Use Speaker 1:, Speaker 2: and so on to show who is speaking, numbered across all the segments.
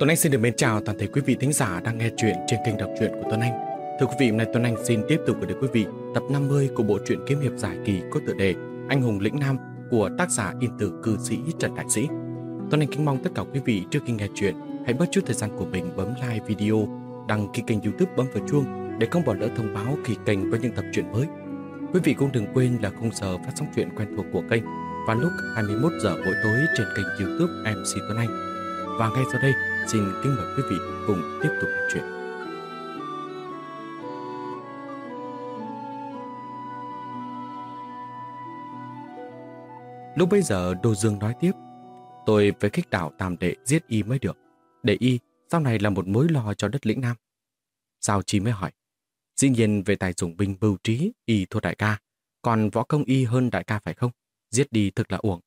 Speaker 1: Tuấn Anh xin được mến chào toàn thể quý vị thính giả đang nghe chuyện trên kênh đọc truyện của Tuấn Anh. Thưa quý vị, hôm nay Tuấn Anh xin tiếp tục gửi đến quý vị tập 50 của bộ truyện kiếm hiệp giải kỳ có tựa đề Anh hùng lĩnh nam của tác giả yên tử cư sĩ Trần Đại Sĩ. Tuấn Anh kính mong tất cả quý vị trước khi nghe chuyện hãy bớt chút thời gian của mình bấm like video, đăng ký kênh youtube bấm vào chuông để không bỏ lỡ thông báo khi kênh có những tập truyện mới. Quý vị cũng đừng quên là khung giờ phát sóng truyện quen thuộc của kênh vào lúc 21 giờ mỗi tối trên kênh youtube MC Tuấn Anh. Và ngay sau đây, xin kính mời quý vị cùng tiếp tục chuyện. Lúc bây giờ Đô Dương nói tiếp, tôi phải khích đảo tam đệ giết y mới được. Để y sau này là một mối lo cho đất lĩnh Nam. Sao Chi mới hỏi, dĩ nhiên về tài dùng binh bưu trí y thua đại ca, còn võ công y hơn đại ca phải không? Giết đi thực là uổng.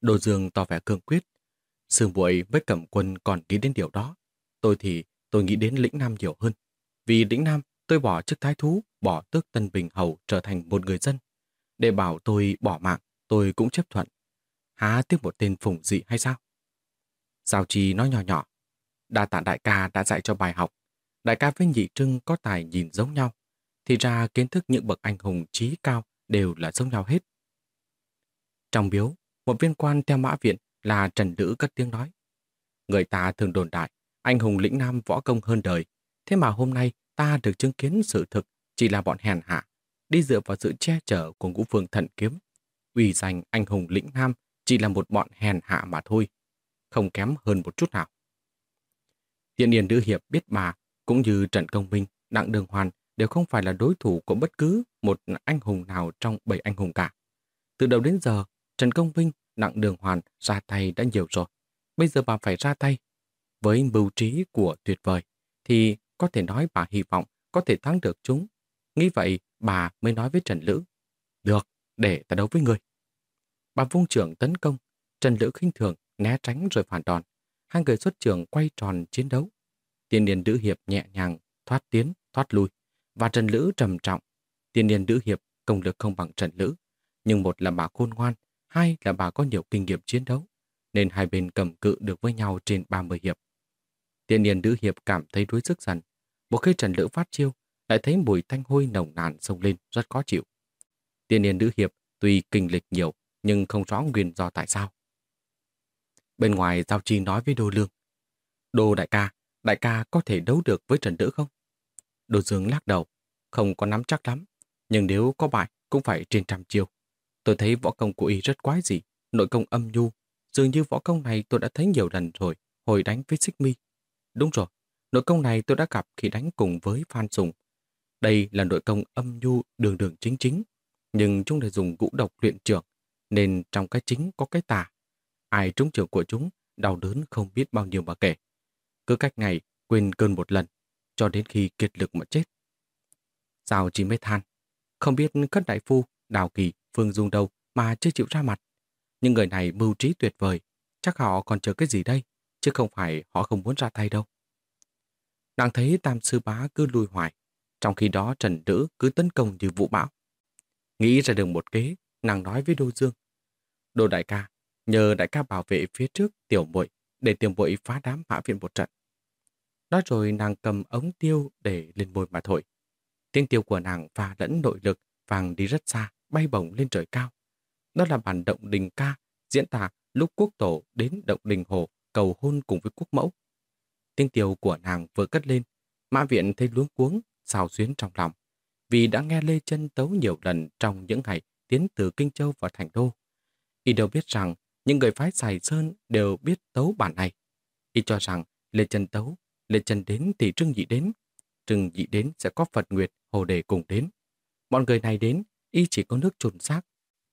Speaker 1: Đồ Dương tỏ vẻ cương quyết, Sư muội với cẩm quân còn nghĩ đến điều đó. Tôi thì tôi nghĩ đến lĩnh Nam nhiều hơn. Vì lĩnh Nam tôi bỏ chức thái thú, bỏ tước Tân Bình Hầu trở thành một người dân. Để bảo tôi bỏ mạng, tôi cũng chấp thuận. Há tiếc một tên phùng dị hay sao? Giao Trì nói nhỏ nhỏ. Đa tạ đại ca đã dạy cho bài học. Đại ca với nhị trưng có tài nhìn giống nhau. Thì ra kiến thức những bậc anh hùng trí cao đều là giống nhau hết. Trong biếu, một viên quan theo mã viện là Trần Lữ cất tiếng nói. Người ta thường đồn đại, anh hùng lĩnh nam võ công hơn đời. Thế mà hôm nay ta được chứng kiến sự thực chỉ là bọn hèn hạ, đi dựa vào sự che chở của ngũ phương thần kiếm. Uy danh anh hùng lĩnh nam chỉ là một bọn hèn hạ mà thôi, không kém hơn một chút nào. Tiện Điền Nữ Hiệp biết bà, cũng như Trần Công Minh, Đặng Đường Hoàn đều không phải là đối thủ của bất cứ một anh hùng nào trong bảy anh hùng cả. Từ đầu đến giờ, Trần Công Minh nặng đường hoàn ra tay đã nhiều rồi. Bây giờ bà phải ra tay. Với mưu trí của tuyệt vời, thì có thể nói bà hy vọng có thể thắng được chúng. Nghĩ vậy, bà mới nói với Trần Lữ. Được, để ta đấu với người. Bà vung trưởng tấn công, Trần Lữ khinh thường, né tránh rồi phản đòn. Hai người xuất trường quay tròn chiến đấu. Tiên niên nữ hiệp nhẹ nhàng, thoát tiến, thoát lui. Và Trần Lữ trầm trọng. Tiên niên nữ hiệp công lực không bằng Trần Lữ. Nhưng một là bà khôn ngoan, hai là bà có nhiều kinh nghiệm chiến đấu, nên hai bên cầm cự được với nhau trên 30 hiệp. Tiên niên nữ hiệp cảm thấy đuối sức dần. Một khi Trần Lữ phát chiêu, lại thấy mùi thanh hôi nồng nàn sông lên rất khó chịu. Tiên niên nữ hiệp tuy kinh lịch nhiều, nhưng không rõ nguyên do tại sao. Bên ngoài Giao Chi nói với Đô Lương. Đô đại ca, đại ca có thể đấu được với Trần Lữ không? Đô Dương lắc đầu, không có nắm chắc lắm, nhưng nếu có bại cũng phải trên trăm chiêu. Tôi thấy võ công của y rất quái dị, nội công âm nhu. Dường như võ công này tôi đã thấy nhiều lần rồi, hồi đánh với Xích Mi. Đúng rồi, nội công này tôi đã gặp khi đánh cùng với Phan Sùng. Đây là nội công âm nhu đường đường chính chính, nhưng chúng lại dùng ngũ độc luyện trưởng, nên trong cái chính có cái tà. Ai trúng trường của chúng, đau đớn không biết bao nhiêu mà kể. Cứ cách ngày, quên cơn một lần, cho đến khi kiệt lực mà chết. Sao chỉ mới than, không biết các đại phu, đào kỳ Phương Dung đâu mà chưa chịu ra mặt. Nhưng người này mưu trí tuyệt vời, chắc họ còn chờ cái gì đây, chứ không phải họ không muốn ra tay đâu. Nàng thấy Tam Sư Bá cứ lùi hoài, trong khi đó Trần Nữ cứ tấn công như vũ bão. Nghĩ ra đường một kế, nàng nói với Đô Dương. Đô đại ca, nhờ đại ca bảo vệ phía trước tiểu muội để tiểu muội phá đám mã viện một trận. Đó rồi nàng cầm ống tiêu để lên môi mà thổi. Tiếng tiêu của nàng pha lẫn nội lực vàng đi rất xa bay bổng lên trời cao. Đó là bản động đình ca diễn tả lúc quốc tổ đến động đình hồ cầu hôn cùng với quốc mẫu. Tiếng tiêu của nàng vừa cất lên, mã viện thấy luống cuống, xào xuyến trong lòng, vì đã nghe Lê Chân tấu nhiều lần trong những ngày tiến từ Kinh Châu vào Thành Đô. Y đều biết rằng những người phái Sài Sơn đều biết tấu bản này. Y cho rằng Lê Chân tấu, Lê Chân đến thì Trưng Nhị đến, Trưng Nhị đến sẽ có Phật Nguyệt, Hồ Đề cùng đến. Bọn người này đến y chỉ có nước trùn xác,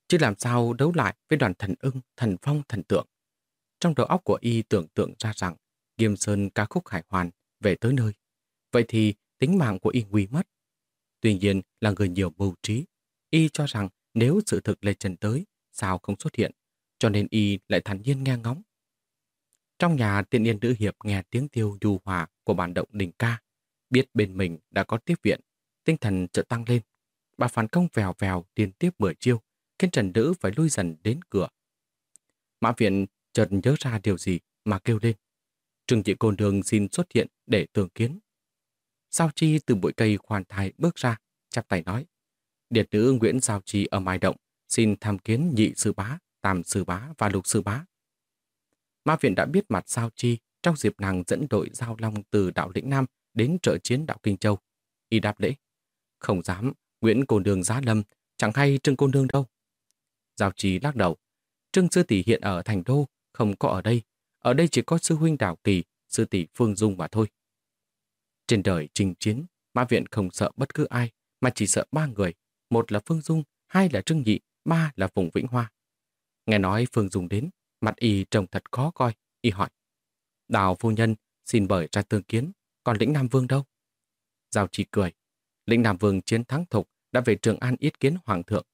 Speaker 1: chứ làm sao đấu lại với đoàn thần ưng, thần phong, thần tượng. Trong đầu óc của y tưởng tượng ra rằng Nghiêm Sơn ca khúc hải hoàn về tới nơi. Vậy thì tính mạng của y nguy mất. Tuy nhiên là người nhiều mưu trí, y cho rằng nếu sự thực lê trần tới, sao không xuất hiện, cho nên y lại thản nhiên nghe ngóng. Trong nhà tiện yên nữ hiệp nghe tiếng tiêu du hòa của bản động đình ca, biết bên mình đã có tiếp viện, tinh thần chợt tăng lên bà phản công vèo vèo liên tiếp mười chiêu, khiến Trần Nữ phải lui dần đến cửa. Mã viện chợt nhớ ra điều gì mà kêu lên. Trương Chị Côn Đường xin xuất hiện để tường kiến. Sao Chi từ bụi cây khoan thai bước ra, chắp tay nói. Điệt nữ Nguyễn Sao Chi ở Mai Động xin tham kiến nhị sư bá, tam sư bá và lục sư bá. Ma viện đã biết mặt Sao Chi trong dịp nàng dẫn đội giao long từ đạo lĩnh Nam đến trợ chiến đạo Kinh Châu. Y đáp lễ. Không dám, Nguyễn Côn Đường giá lâm, chẳng hay Trương Côn Đường đâu. Giao trì lắc đầu. Trương Sư Tỷ hiện ở Thành Đô, không có ở đây. Ở đây chỉ có sư huynh Đào Kỳ, sư tỷ Phương Dung mà thôi. Trên đời trình chiến, ma viện không sợ bất cứ ai, mà chỉ sợ ba người. Một là Phương Dung, hai là Trương Nhị, ba là Phùng Vĩnh Hoa. Nghe nói Phương Dung đến, mặt y trông thật khó coi, y hỏi. Đào phu nhân xin bởi ra tương kiến, còn lĩnh Nam Vương đâu? Giao chỉ cười. Lĩnh Nam Vương chiến thắng thục đã về Trường An yết kiến Hoàng thượng.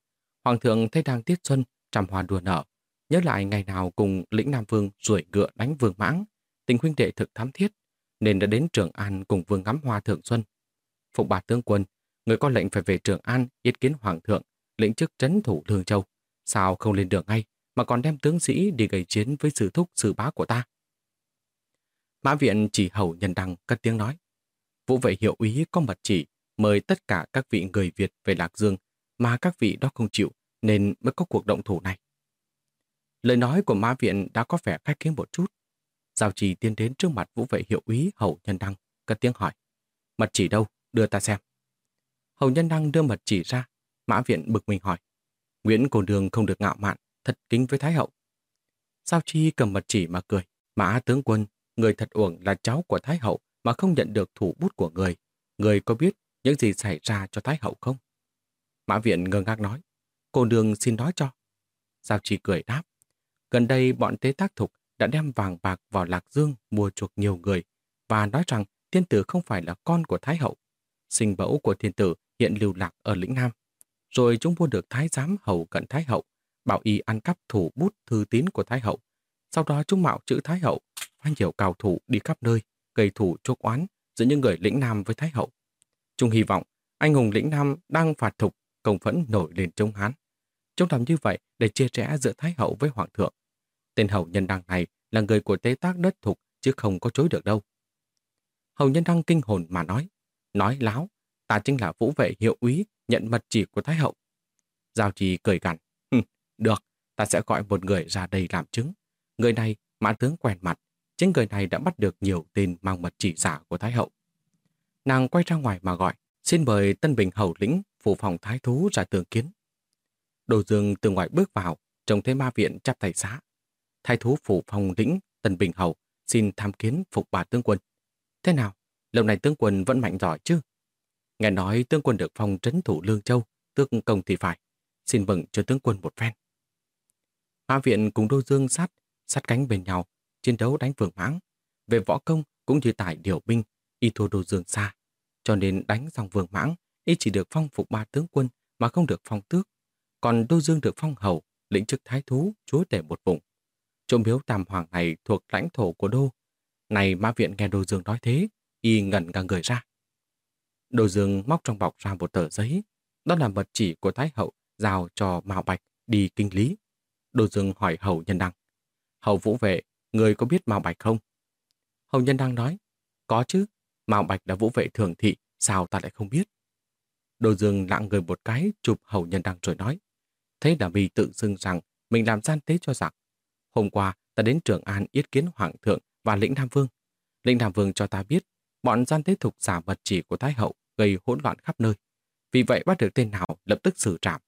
Speaker 1: Hoàng thượng thấy đang tiết xuân, trăm hoa đùa nở. Nhớ lại ngày nào cùng lĩnh Nam Vương ruổi ngựa đánh vương mãng, tình huynh đệ thực thám thiết, nên đã đến Trường An cùng vương ngắm hoa thượng xuân. Phụng bà tướng quân, người có lệnh phải về Trường An yết kiến Hoàng thượng, lĩnh chức trấn thủ Lương Châu. Sao không lên đường ngay, mà còn đem tướng sĩ đi gây chiến với sự thúc sự bá của ta? Mã viện chỉ hầu nhân đăng cất tiếng nói. Vũ vệ hiệu úy có mật chỉ mời tất cả các vị người Việt về Lạc Dương mà các vị đó không chịu nên mới có cuộc động thủ này. Lời nói của Mã Viện đã có vẻ khách khí một chút. Giao trì tiến đến trước mặt vũ vệ hiệu úy Hầu Nhân Đăng, cất tiếng hỏi. Mật chỉ đâu? Đưa ta xem. Hầu Nhân Đăng đưa mật chỉ ra. Mã Viện bực mình hỏi. Nguyễn Cổ Đường không được ngạo mạn, thật kính với Thái Hậu. Giao Chi cầm mật chỉ mà cười. Mã tướng quân, người thật uổng là cháu của Thái Hậu mà không nhận được thủ bút của người. Người có biết những gì xảy ra cho Thái Hậu không? Mã Viện ngơ ngác nói. Cô đường xin nói cho. Giao trì cười đáp. Gần đây bọn tế tác thục đã đem vàng bạc vào Lạc Dương mua chuộc nhiều người và nói rằng thiên tử không phải là con của Thái Hậu. Sinh mẫu của thiên tử hiện lưu lạc ở lĩnh Nam. Rồi chúng mua được Thái giám hầu cận Thái Hậu, bảo y ăn cắp thủ bút thư tín của Thái Hậu. Sau đó chúng mạo chữ Thái Hậu, phá nhiều cao thủ đi khắp nơi, gây thủ chốt oán giữa những người lĩnh Nam với Thái Hậu. Chúng hy vọng anh hùng lĩnh Nam đang phạt thục, công phẫn nổi lên chống Hán. Chúng làm như vậy để chia rẽ giữa Thái Hậu với Hoàng thượng. Tên hầu nhân đăng này là người của tế tác đất thục chứ không có chối được đâu. Hầu nhân đăng kinh hồn mà nói, nói láo, ta chính là vũ vệ hiệu úy nhận mật chỉ của Thái Hậu. Giao trì cười gằn, được, ta sẽ gọi một người ra đây làm chứng. Người này, mã tướng quen mặt, chính người này đã bắt được nhiều tên mang mật chỉ giả của Thái Hậu. Nàng quay ra ngoài mà gọi, xin mời Tân Bình Hầu lĩnh phụ phòng thái thú ra tường kiến. Đồ Dương từ ngoài bước vào, trông thấy ma viện chắp tay xá. Thái thú phụ phòng lĩnh Tân Bình Hầu xin tham kiến phục bà tướng quân. Thế nào? Lâu này tướng quân vẫn mạnh giỏi chứ? Nghe nói tướng quân được phong trấn thủ Lương Châu, tước công thì phải. Xin mừng cho tướng quân một phen. Ma viện cùng Đô Dương sát, sát cánh bên nhau, chiến đấu đánh vương mãng. Về võ công cũng như tại điều binh, y thua Đô Dương xa. Cho nên đánh dòng vương mãng, y chỉ được phong phục ba tướng quân mà không được phong tước. Còn Đô Dương được phong hầu, lĩnh chức thái thú, chúa tể một vùng. Chỗ miếu tam hoàng này thuộc lãnh thổ của Đô. Này ma viện nghe Đô Dương nói thế, y ngẩn cả người ra. Đô Dương móc trong bọc ra một tờ giấy. Đó là mật chỉ của Thái Hậu giao cho Mao Bạch đi kinh lý. Đô Dương hỏi Hầu Nhân Đăng. Hầu Vũ Vệ, người có biết Mao Bạch không? Hầu Nhân Đăng nói, có chứ, Mao Bạch là Vũ Vệ thường thị, sao ta lại không biết? Đồ Dương lặng người một cái chụp Hầu Nhân Đăng rồi nói, thế là vì tự xưng rằng mình làm gian tế cho giặc. Hôm qua, ta đến Trường An yết kiến Hoàng thượng và lĩnh Nam Vương. Lĩnh Nam Vương cho ta biết, bọn gian tế thục giả mật chỉ của Thái Hậu gây hỗn loạn khắp nơi. Vì vậy bắt được tên nào lập tức xử trảm.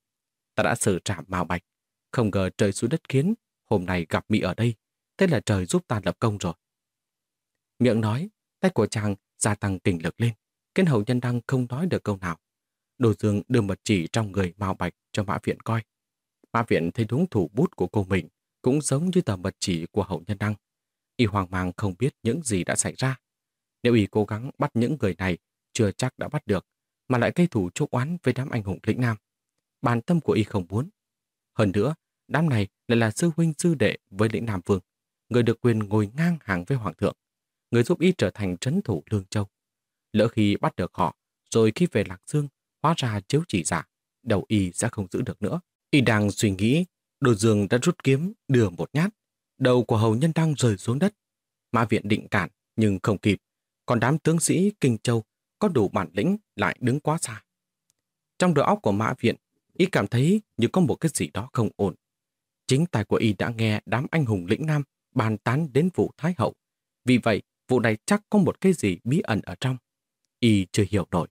Speaker 1: Ta đã xử trảm Mao Bạch. Không ngờ trời xuống đất kiến, hôm nay gặp Mỹ ở đây. Thế là trời giúp ta lập công rồi. Miệng nói, tay của chàng gia tăng kinh lực lên. Kiến hậu nhân đăng không nói được câu nào. Đồ Dương đưa mật chỉ trong người màu Bạch cho Mã Viện coi. Mã Viện thấy đúng thủ bút của cô mình cũng giống như tờ mật chỉ của hậu nhân đăng. Y hoang mang không biết những gì đã xảy ra. Nếu Y cố gắng bắt những người này, chưa chắc đã bắt được, mà lại gây thủ chốt oán với đám anh hùng lĩnh Nam. bàn tâm của Y không muốn. Hơn nữa, đám này lại là sư huynh sư đệ với lĩnh Nam Vương, người được quyền ngồi ngang hàng với Hoàng thượng, người giúp Y trở thành trấn thủ Lương Châu. Lỡ khi bắt được họ, rồi khi về Lạc Dương, hóa ra chiếu chỉ giả, đầu Y sẽ không giữ được nữa. Y đang suy nghĩ Đồ Dương đã rút kiếm, đưa một nhát. Đầu của hầu nhân đang rơi xuống đất. Mã viện định cản, nhưng không kịp, còn đám tướng sĩ Kinh Châu có đủ bản lĩnh lại đứng quá xa. Trong đầu óc của Mã Viện, y cảm thấy như có một cái gì đó không ổn. Chính tài của y đã nghe đám anh hùng lĩnh Nam bàn tán đến vụ Thái Hậu. Vì vậy, vụ này chắc có một cái gì bí ẩn ở trong. Y chưa hiểu nổi.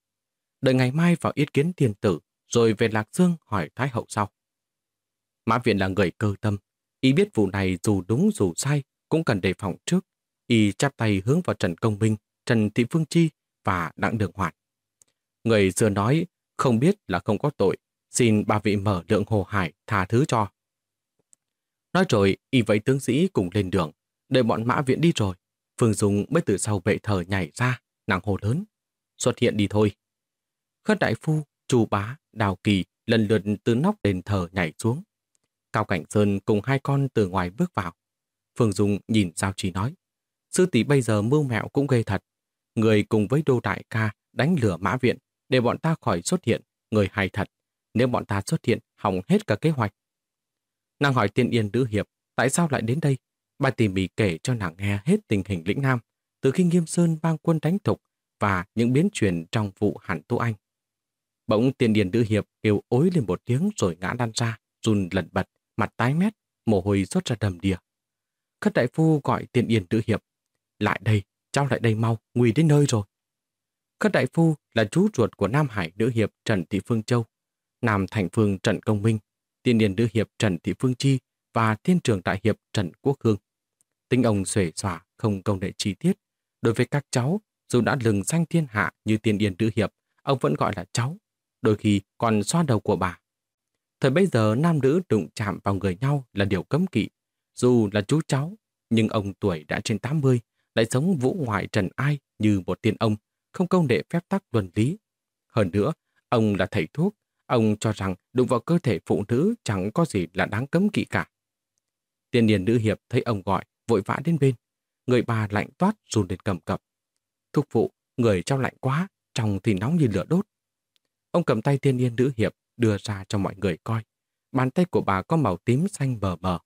Speaker 1: Đợi ngày mai vào ý kiến tiền tử, rồi về Lạc Dương hỏi Thái Hậu sau. Mã Viện là người cơ tâm. Y biết vụ này dù đúng dù sai, cũng cần đề phòng trước. Y chắp tay hướng vào Trần Công Minh, Trần Thị Phương Chi và Đặng Đường Hoạt. Người xưa nói, không biết là không có tội, xin ba vị mở lượng hồ hải tha thứ cho. Nói rồi, y vẫy tướng sĩ cùng lên đường, đợi bọn mã viện đi rồi. Phương Dung mới từ sau vệ thờ nhảy ra, nàng hồ lớn. Xuất hiện đi thôi. Khất đại phu, chu bá, đào kỳ lần lượt từ nóc đền thờ nhảy xuống. Cao Cảnh Sơn cùng hai con từ ngoài bước vào. Phương Dung nhìn Giao Trì nói, sư tỷ bây giờ mưu mẹo cũng ghê thật. Người cùng với đô đại ca đánh lửa mã viện để bọn ta khỏi xuất hiện, người hay thật. Nếu bọn ta xuất hiện, hỏng hết cả kế hoạch. Nàng hỏi tiên yên nữ hiệp, tại sao lại đến đây? Bà tỉ mỉ kể cho nàng nghe hết tình hình lĩnh Nam, từ khi Nghiêm Sơn mang quân đánh thục và những biến chuyển trong vụ hẳn tu anh. Bỗng tiên điền nữ hiệp kêu ối lên một tiếng rồi ngã lăn ra, run lẩn bật, mặt tái mét, mồ hôi rót ra đầm đìa. Khất đại phu gọi tiên điền nữ hiệp. Lại đây, cháu lại đây mau, nguy đến nơi rồi. Khất đại phu là chú ruột của Nam Hải nữ hiệp Trần Thị Phương Châu, Nam Thành Phương Trần Công Minh, tiên điền nữ hiệp Trần Thị Phương Chi và thiên trường đại hiệp Trần Quốc Hương. Tính ông xuể xòa không công nghệ chi tiết. Đối với các cháu, dù đã lừng danh thiên hạ như tiên yên nữ hiệp, ông vẫn gọi là cháu, đôi khi còn xoa đầu của bà. Thời bây giờ nam nữ đụng chạm vào người nhau là điều cấm kỵ. Dù là chú cháu, nhưng ông tuổi đã trên 80, lại sống vũ ngoại trần ai như một tiên ông, không công đệ phép tắc luân lý. Hơn nữa, ông là thầy thuốc, ông cho rằng đụng vào cơ thể phụ nữ chẳng có gì là đáng cấm kỵ cả. Tiên niên nữ hiệp thấy ông gọi, vội vã đến bên. Người bà lạnh toát run lên cầm cập. Thúc phụ, người trong lạnh quá, trong thì nóng như lửa đốt. Ông cầm tay thiên yên nữ hiệp, đưa ra cho mọi người coi. Bàn tay của bà có màu tím xanh bờ bờ.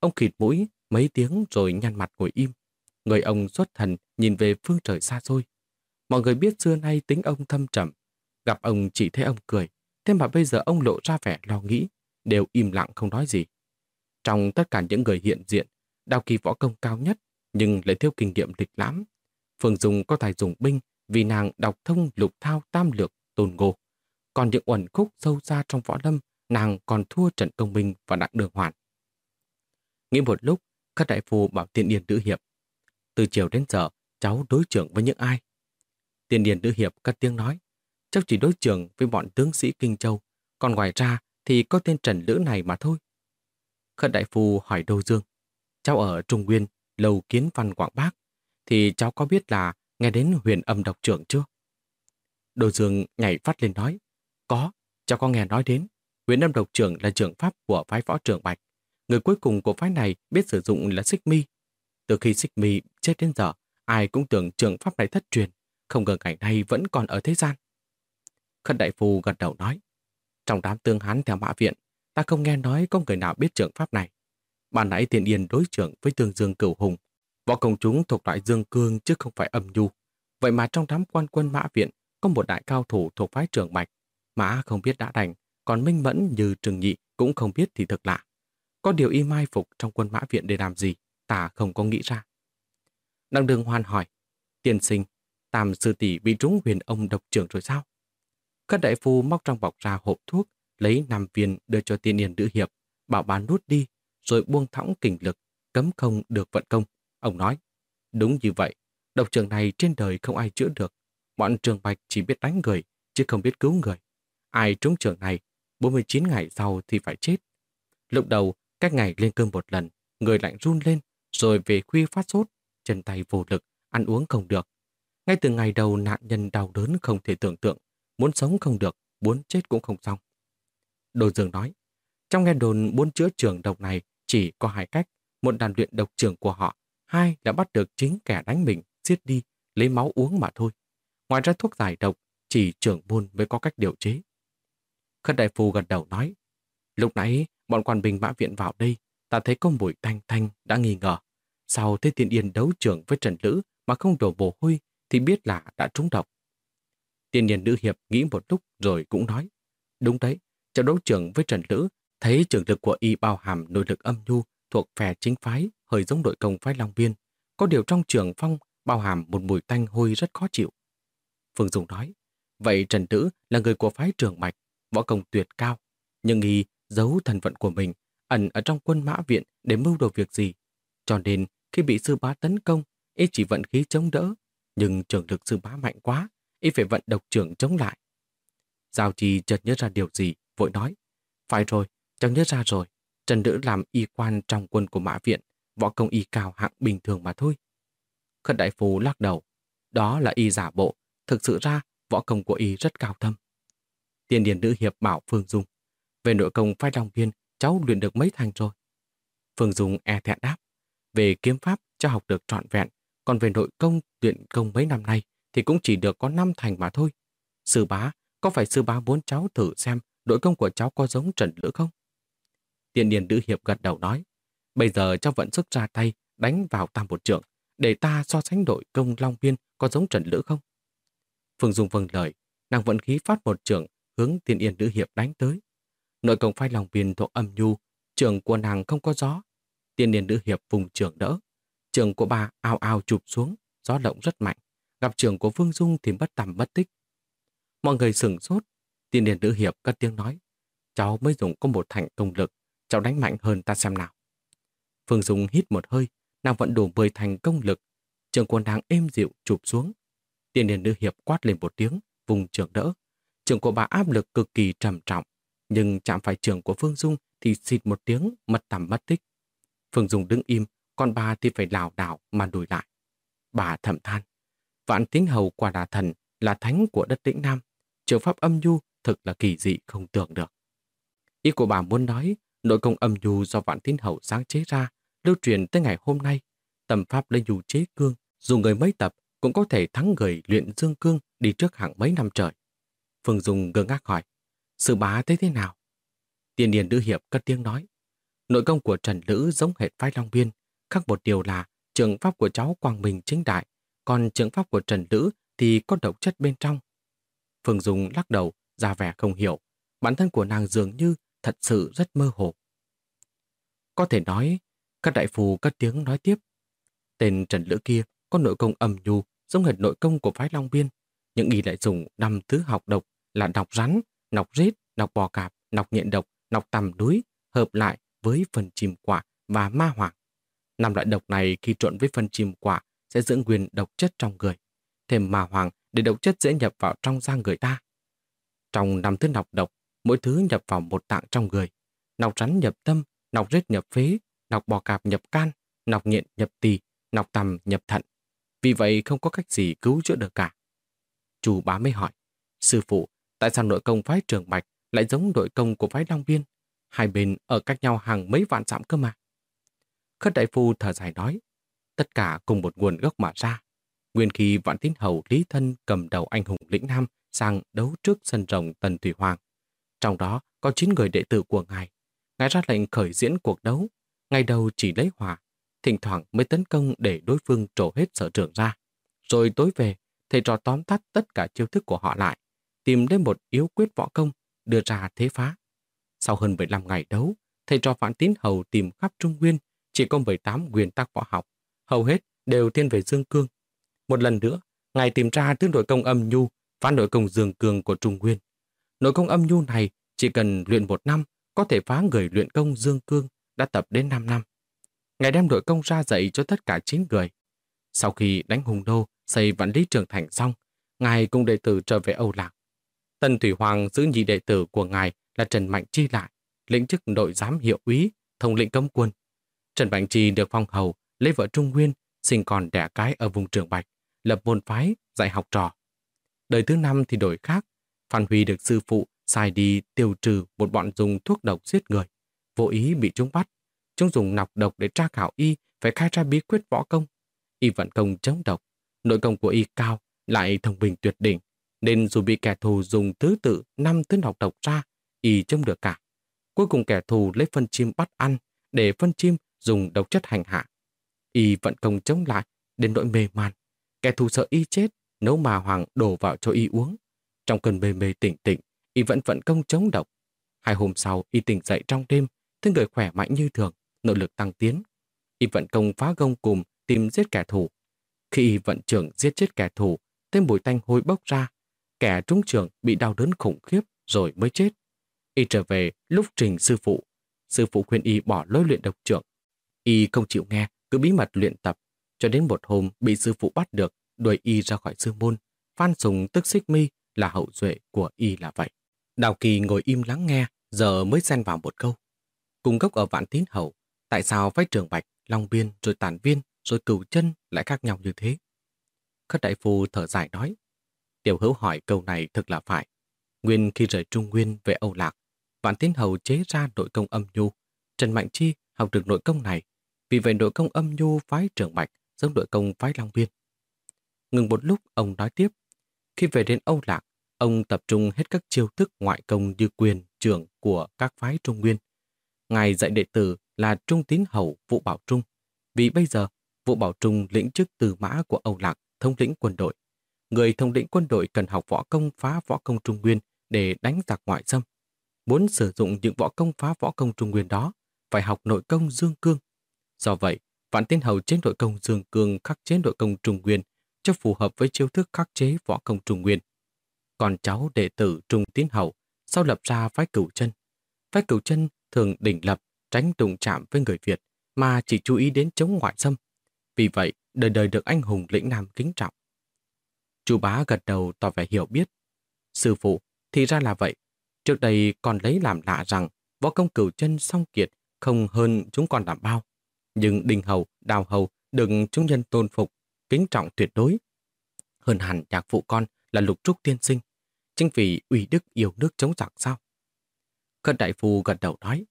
Speaker 1: Ông khịt mũi mấy tiếng rồi nhăn mặt ngồi im. Người ông xuất thần nhìn về phương trời xa xôi. Mọi người biết xưa nay tính ông thâm trầm. Gặp ông chỉ thấy ông cười. Thế mà bây giờ ông lộ ra vẻ lo nghĩ, đều im lặng không nói gì. Trong tất cả những người hiện diện, Đào Kỳ võ công cao nhất, nhưng lại thiếu kinh nghiệm lịch lãm. Phương Dung có tài dùng binh vì nàng đọc thông lục thao tam lược tôn ngô. Còn những uẩn khúc sâu xa trong võ lâm, nàng còn thua trận công minh và đặng đường hoàn. Nghĩ một lúc, các đại phu bảo tiên điền nữ hiệp. Từ chiều đến giờ, cháu đối trưởng với những ai? Tiên điền nữ hiệp cất tiếng nói. Cháu chỉ đối trưởng với bọn tướng sĩ Kinh Châu, còn ngoài ra thì có tên Trần Lữ này mà thôi. Khất đại phu hỏi Đô Dương. Cháu ở Trung Nguyên, lầu kiến văn Quảng Bác, thì cháu có biết là nghe đến huyền âm độc trưởng chưa? Đồ Dương nhảy phát lên nói. Có, cháu có nghe nói đến. Huyền âm độc trưởng là trưởng pháp của phái võ trưởng Bạch. Người cuối cùng của phái này biết sử dụng là xích mi. Từ khi xích mi chết đến giờ, ai cũng tưởng trưởng pháp này thất truyền, không ngờ ngày nay vẫn còn ở thế gian. Khất đại phu gật đầu nói. Trong đám tương hán theo mã viện, ta không nghe nói có người nào biết trưởng pháp này. Bà nãy tiền yên đối trưởng với tương dương cửu hùng. Võ công chúng thuộc loại dương cương chứ không phải âm nhu. Vậy mà trong đám quan quân mã viện có một đại cao thủ thuộc phái trưởng mạch. Mã không biết đã đành, còn minh mẫn như trừng nhị cũng không biết thì thật lạ. Có điều y mai phục trong quân mã viện để làm gì, ta không có nghĩ ra. Đăng đường hoan hỏi, tiên sinh, tam sư tỷ bị trúng huyền ông độc trưởng rồi sao? Các đại phu móc trong bọc ra hộp thuốc, lấy 5 viên đưa cho tiên yên nữ hiệp, bảo bà nút đi, rồi buông thõng kình lực, cấm không được vận công. Ông nói, đúng như vậy, độc trường này trên đời không ai chữa được. Bọn trường bạch chỉ biết đánh người, chứ không biết cứu người. Ai trúng trường này, 49 ngày sau thì phải chết. Lúc đầu, cách ngày lên cơm một lần, người lạnh run lên, rồi về khuya phát sốt, chân tay vô lực, ăn uống không được. Ngay từ ngày đầu nạn nhân đau đớn không thể tưởng tượng, muốn sống không được, muốn chết cũng không xong. Đồ Dương nói, trong nghe đồn muốn chữa trường độc này chỉ có hai cách, một đàn luyện độc trưởng của họ, hai là bắt được chính kẻ đánh mình, giết đi, lấy máu uống mà thôi. Ngoài ra thuốc giải độc, chỉ trưởng môn mới có cách điều chế. Khất đại phu gật đầu nói, lúc nãy bọn quan binh mã viện vào đây, ta thấy có mùi thanh thanh đã nghi ngờ. Sau thế tiên yên đấu trưởng với Trần Lữ mà không đổ mồ hôi thì biết là đã trúng độc. Tiên niên nữ hiệp nghĩ một lúc rồi cũng nói. Đúng đấy, trận đấu trưởng với Trần Lữ thấy trường lực của y bao hàm nội lực âm nhu thuộc phe chính phái hơi giống đội công phái Long Biên. Có điều trong trường phong bao hàm một mùi tanh hôi rất khó chịu. Phương Dung nói, vậy Trần tử là người của phái trường mạch, võ công tuyệt cao, nhưng y giấu thần vận của mình ẩn ở trong quân mã viện để mưu đồ việc gì. Cho nên khi bị sư bá tấn công, y chỉ vận khí chống đỡ, nhưng trường lực sư bá mạnh quá, y phải vận độc trưởng chống lại. Giao Trì chợt nhớ ra điều gì, vội nói. Phải rồi, cháu nhớ ra rồi. Trần Nữ làm y quan trong quân của mã viện, võ công y cao hạng bình thường mà thôi. Khất đại phú lắc đầu. Đó là y giả bộ, thực sự ra võ công của y rất cao thâm. Tiên điển nữ hiệp bảo Phương Dung. Về nội công phái long viên, cháu luyện được mấy thành rồi. Phương Dung e thẹn đáp. Về kiếm pháp, cháu học được trọn vẹn, còn về nội công luyện công mấy năm nay thì cũng chỉ được có năm thành mà thôi. Sư bá, có phải sư bá muốn cháu thử xem đội công của cháu có giống Trần Lữ không? Tiên điền nữ hiệp gật đầu nói, bây giờ cháu vẫn sức ra tay đánh vào tam một trượng, để ta so sánh đội công Long Biên có giống Trần Lữ không? Phương Dung vâng lời, nàng vận khí phát một trường hướng tiên yên nữ hiệp đánh tới. Nội công phai Long Biên thuộc âm nhu, trường của nàng không có gió. Tiên yên nữ hiệp vùng trường đỡ. Trường của bà ao ao chụp xuống, gió động rất mạnh. Gặp trường của Phương Dung thì bất tầm bất tích. Mọi người sửng sốt. Tiên điền nữ hiệp cất tiếng nói. Cháu mới dùng có một thành công lực. Cháu đánh mạnh hơn ta xem nào. Phương Dung hít một hơi. Nàng vẫn đủ 10 thành công lực. Trường của nàng êm dịu chụp xuống. Tiên điền nữ hiệp quát lên một tiếng, vùng trường đỡ. Trường của bà áp lực cực kỳ trầm trọng. Nhưng chạm phải trường của Phương Dung thì xịt một tiếng, mất tầm mất tích. Phương Dung đứng im, còn bà thì phải lảo đảo mà đùi lại. Bà thầm than. Vạn tiếng hầu quả đà thần là thánh của đất Tĩnh Nam. Trường pháp âm nhu thực là kỳ dị không tưởng được. Ý của bà muốn nói, nội công âm nhu do vạn tín hậu sáng chế ra, lưu truyền tới ngày hôm nay. Tầm pháp lấy dù chế cương, dù người mấy tập cũng có thể thắng người luyện dương cương đi trước hàng mấy năm trời. Phương Dung ngơ ngác hỏi, sự bá thế thế nào? Tiên điền nữ hiệp cất tiếng nói, nội công của Trần Lữ giống hệt phái Long Biên, khác một điều là trường pháp của cháu Quang Minh chính đại, còn trường pháp của Trần Lữ thì có độc chất bên trong. Phương Dung lắc đầu, ra vẻ không hiểu. Bản thân của nàng dường như thật sự rất mơ hồ. Có thể nói, các đại phù cất tiếng nói tiếp. Tên Trần Lữ kia có nội công âm nhu giống hệt nội công của phái Long Biên, nhưng y lại dùng năm thứ học độc là đọc rắn, nọc rết, nọc bò cạp, nọc nhện độc, nọc tầm núi hợp lại với phần chìm quả và ma hoàng. Năm loại độc này khi trộn với phần chìm quả sẽ giữ nguyên độc chất trong người. Thêm ma hoàng để độc chất dễ nhập vào trong da người ta. Trong năm thứ nọc độc, mỗi thứ nhập vào một tạng trong người. Nọc rắn nhập tâm, nọc rết nhập phế, nọc bò cạp nhập can, nọc nhện nhập tỳ, nọc tầm nhập thận. Vì vậy không có cách gì cứu chữa được cả. Chú bá mới hỏi, sư phụ, tại sao nội công phái trường bạch lại giống nội công của phái Long Biên? Hai bên ở cách nhau hàng mấy vạn dặm cơ mà. Khất đại phu thở dài nói, tất cả cùng một nguồn gốc mà ra. Nguyên khi Vạn Tín Hầu Lý Thân cầm đầu anh hùng lĩnh Nam sang đấu trước sân rồng Tần Thủy Hoàng. Trong đó có 9 người đệ tử của ngài. Ngài ra lệnh khởi diễn cuộc đấu. Ngày đầu chỉ lấy hòa, thỉnh thoảng mới tấn công để đối phương trổ hết sở trường ra. Rồi tối về, thầy trò tóm tắt tất cả chiêu thức của họ lại, tìm đến một yếu quyết võ công, đưa ra thế phá. Sau hơn 15 ngày đấu, thầy trò phản Tín Hầu tìm khắp Trung Nguyên, chỉ có 18 nguyên tắc võ học, hầu hết đều thiên về Dương Cương. Một lần nữa, ngài tìm ra tướng đội công âm nhu, phán đội công Dương Cương của Trung Nguyên. Nội công âm nhu này chỉ cần luyện một năm, có thể phá người luyện công Dương Cương đã tập đến 5 năm. Ngài đem nội công ra dạy cho tất cả 9 người. Sau khi đánh hùng đô, xây vạn lý trường thành xong, ngài cùng đệ tử trở về Âu Lạc. Tần Thủy Hoàng giữ nhị đệ tử của ngài là Trần Mạnh Chi lại, lĩnh chức đội giám hiệu úy, thông lĩnh cấm quân. Trần Mạnh Chi được phong hầu, lấy vợ Trung Nguyên, sinh con đẻ cái ở vùng Trường Bạch, lập môn phái, dạy học trò. Đời thứ năm thì đổi khác, Phan Huy được sư phụ sai đi tiêu trừ một bọn dùng thuốc độc giết người. Vô ý bị chúng bắt. Chúng dùng nọc độc để tra khảo y phải khai ra bí quyết võ công. Y vận công chống độc. Nội công của y cao, lại thông minh tuyệt đỉnh. Nên dù bị kẻ thù dùng thứ tự năm thứ nọc độc ra, y chống được cả. Cuối cùng kẻ thù lấy phân chim bắt ăn để phân chim dùng độc chất hành hạ. Y vận công chống lại đến nỗi mê man, Kẻ thù sợ y chết, nấu mà hoàng đổ vào cho y uống. Trong cơn mê mê tỉnh tỉnh, y vẫn vận công chống độc. Hai hôm sau, y tỉnh dậy trong đêm, thấy người khỏe mạnh như thường, nội lực tăng tiến. Y vận công phá gông cùng tìm giết kẻ thù. Khi y vận trưởng giết chết kẻ thù, thêm mùi tanh hôi bốc ra. Kẻ trúng trường bị đau đớn khủng khiếp rồi mới chết. Y trở về lúc trình sư phụ. Sư phụ khuyên y bỏ lối luyện độc trưởng. Y không chịu nghe, cứ bí mật luyện tập. Cho đến một hôm bị sư phụ bắt được, đuổi y ra khỏi sư môn. Phan Sùng tức xích mi là hậu duệ của y là vậy. Đào Kỳ ngồi im lắng nghe, giờ mới xen vào một câu. Cùng gốc ở Vạn Tín Hậu, tại sao phái trường Bạch, Long Biên, rồi Tản Viên, rồi Cửu chân lại khác nhau như thế? Khất Đại Phu thở dài nói. Tiểu hữu hỏi câu này thực là phải. Nguyên khi rời Trung Nguyên về Âu Lạc, Vạn Tín Hầu chế ra nội công âm nhu. Trần Mạnh Chi học được nội công này, vì vậy nội công âm nhu phái trường Bạch giống nội công phái Long Biên. Ngừng một lúc, ông nói tiếp. Khi về đến Âu Lạc, ông tập trung hết các chiêu thức ngoại công như quyền, trưởng của các phái Trung Nguyên. Ngài dạy đệ tử là Trung Tín Hầu Vũ Bảo Trung, vì bây giờ Vũ Bảo Trung lĩnh chức từ mã của Âu Lạc, thống lĩnh quân đội. Người thống lĩnh quân đội cần học võ công phá võ công Trung Nguyên để đánh giặc ngoại xâm. Muốn sử dụng những võ công phá võ công Trung Nguyên đó, phải học nội công Dương Cương. Do vậy, Vạn Tiên Hầu chế đội công Dương Cương khắc chế đội công Trung Nguyên cho phù hợp với chiêu thức khắc chế võ công Trung Nguyên. Còn cháu đệ tử Trung tiến hậu sau lập ra phái cửu chân. Phái cửu chân thường đỉnh lập, tránh đụng chạm với người Việt mà chỉ chú ý đến chống ngoại xâm. Vì vậy, đời đời được anh hùng lĩnh nam kính trọng. Chú bá gật đầu tỏ vẻ hiểu biết. Sư phụ, thì ra là vậy. Trước đây còn lấy làm lạ rằng võ công cửu chân song kiệt không hơn chúng còn đảm bao. Nhưng đình hầu, đào hầu đừng chúng nhân tôn phục, kính trọng tuyệt đối. Hơn hẳn nhạc phụ con là lục trúc tiên sinh. Chính vì uy đức yêu nước chống giặc sao? Khân đại phu gật đầu nói.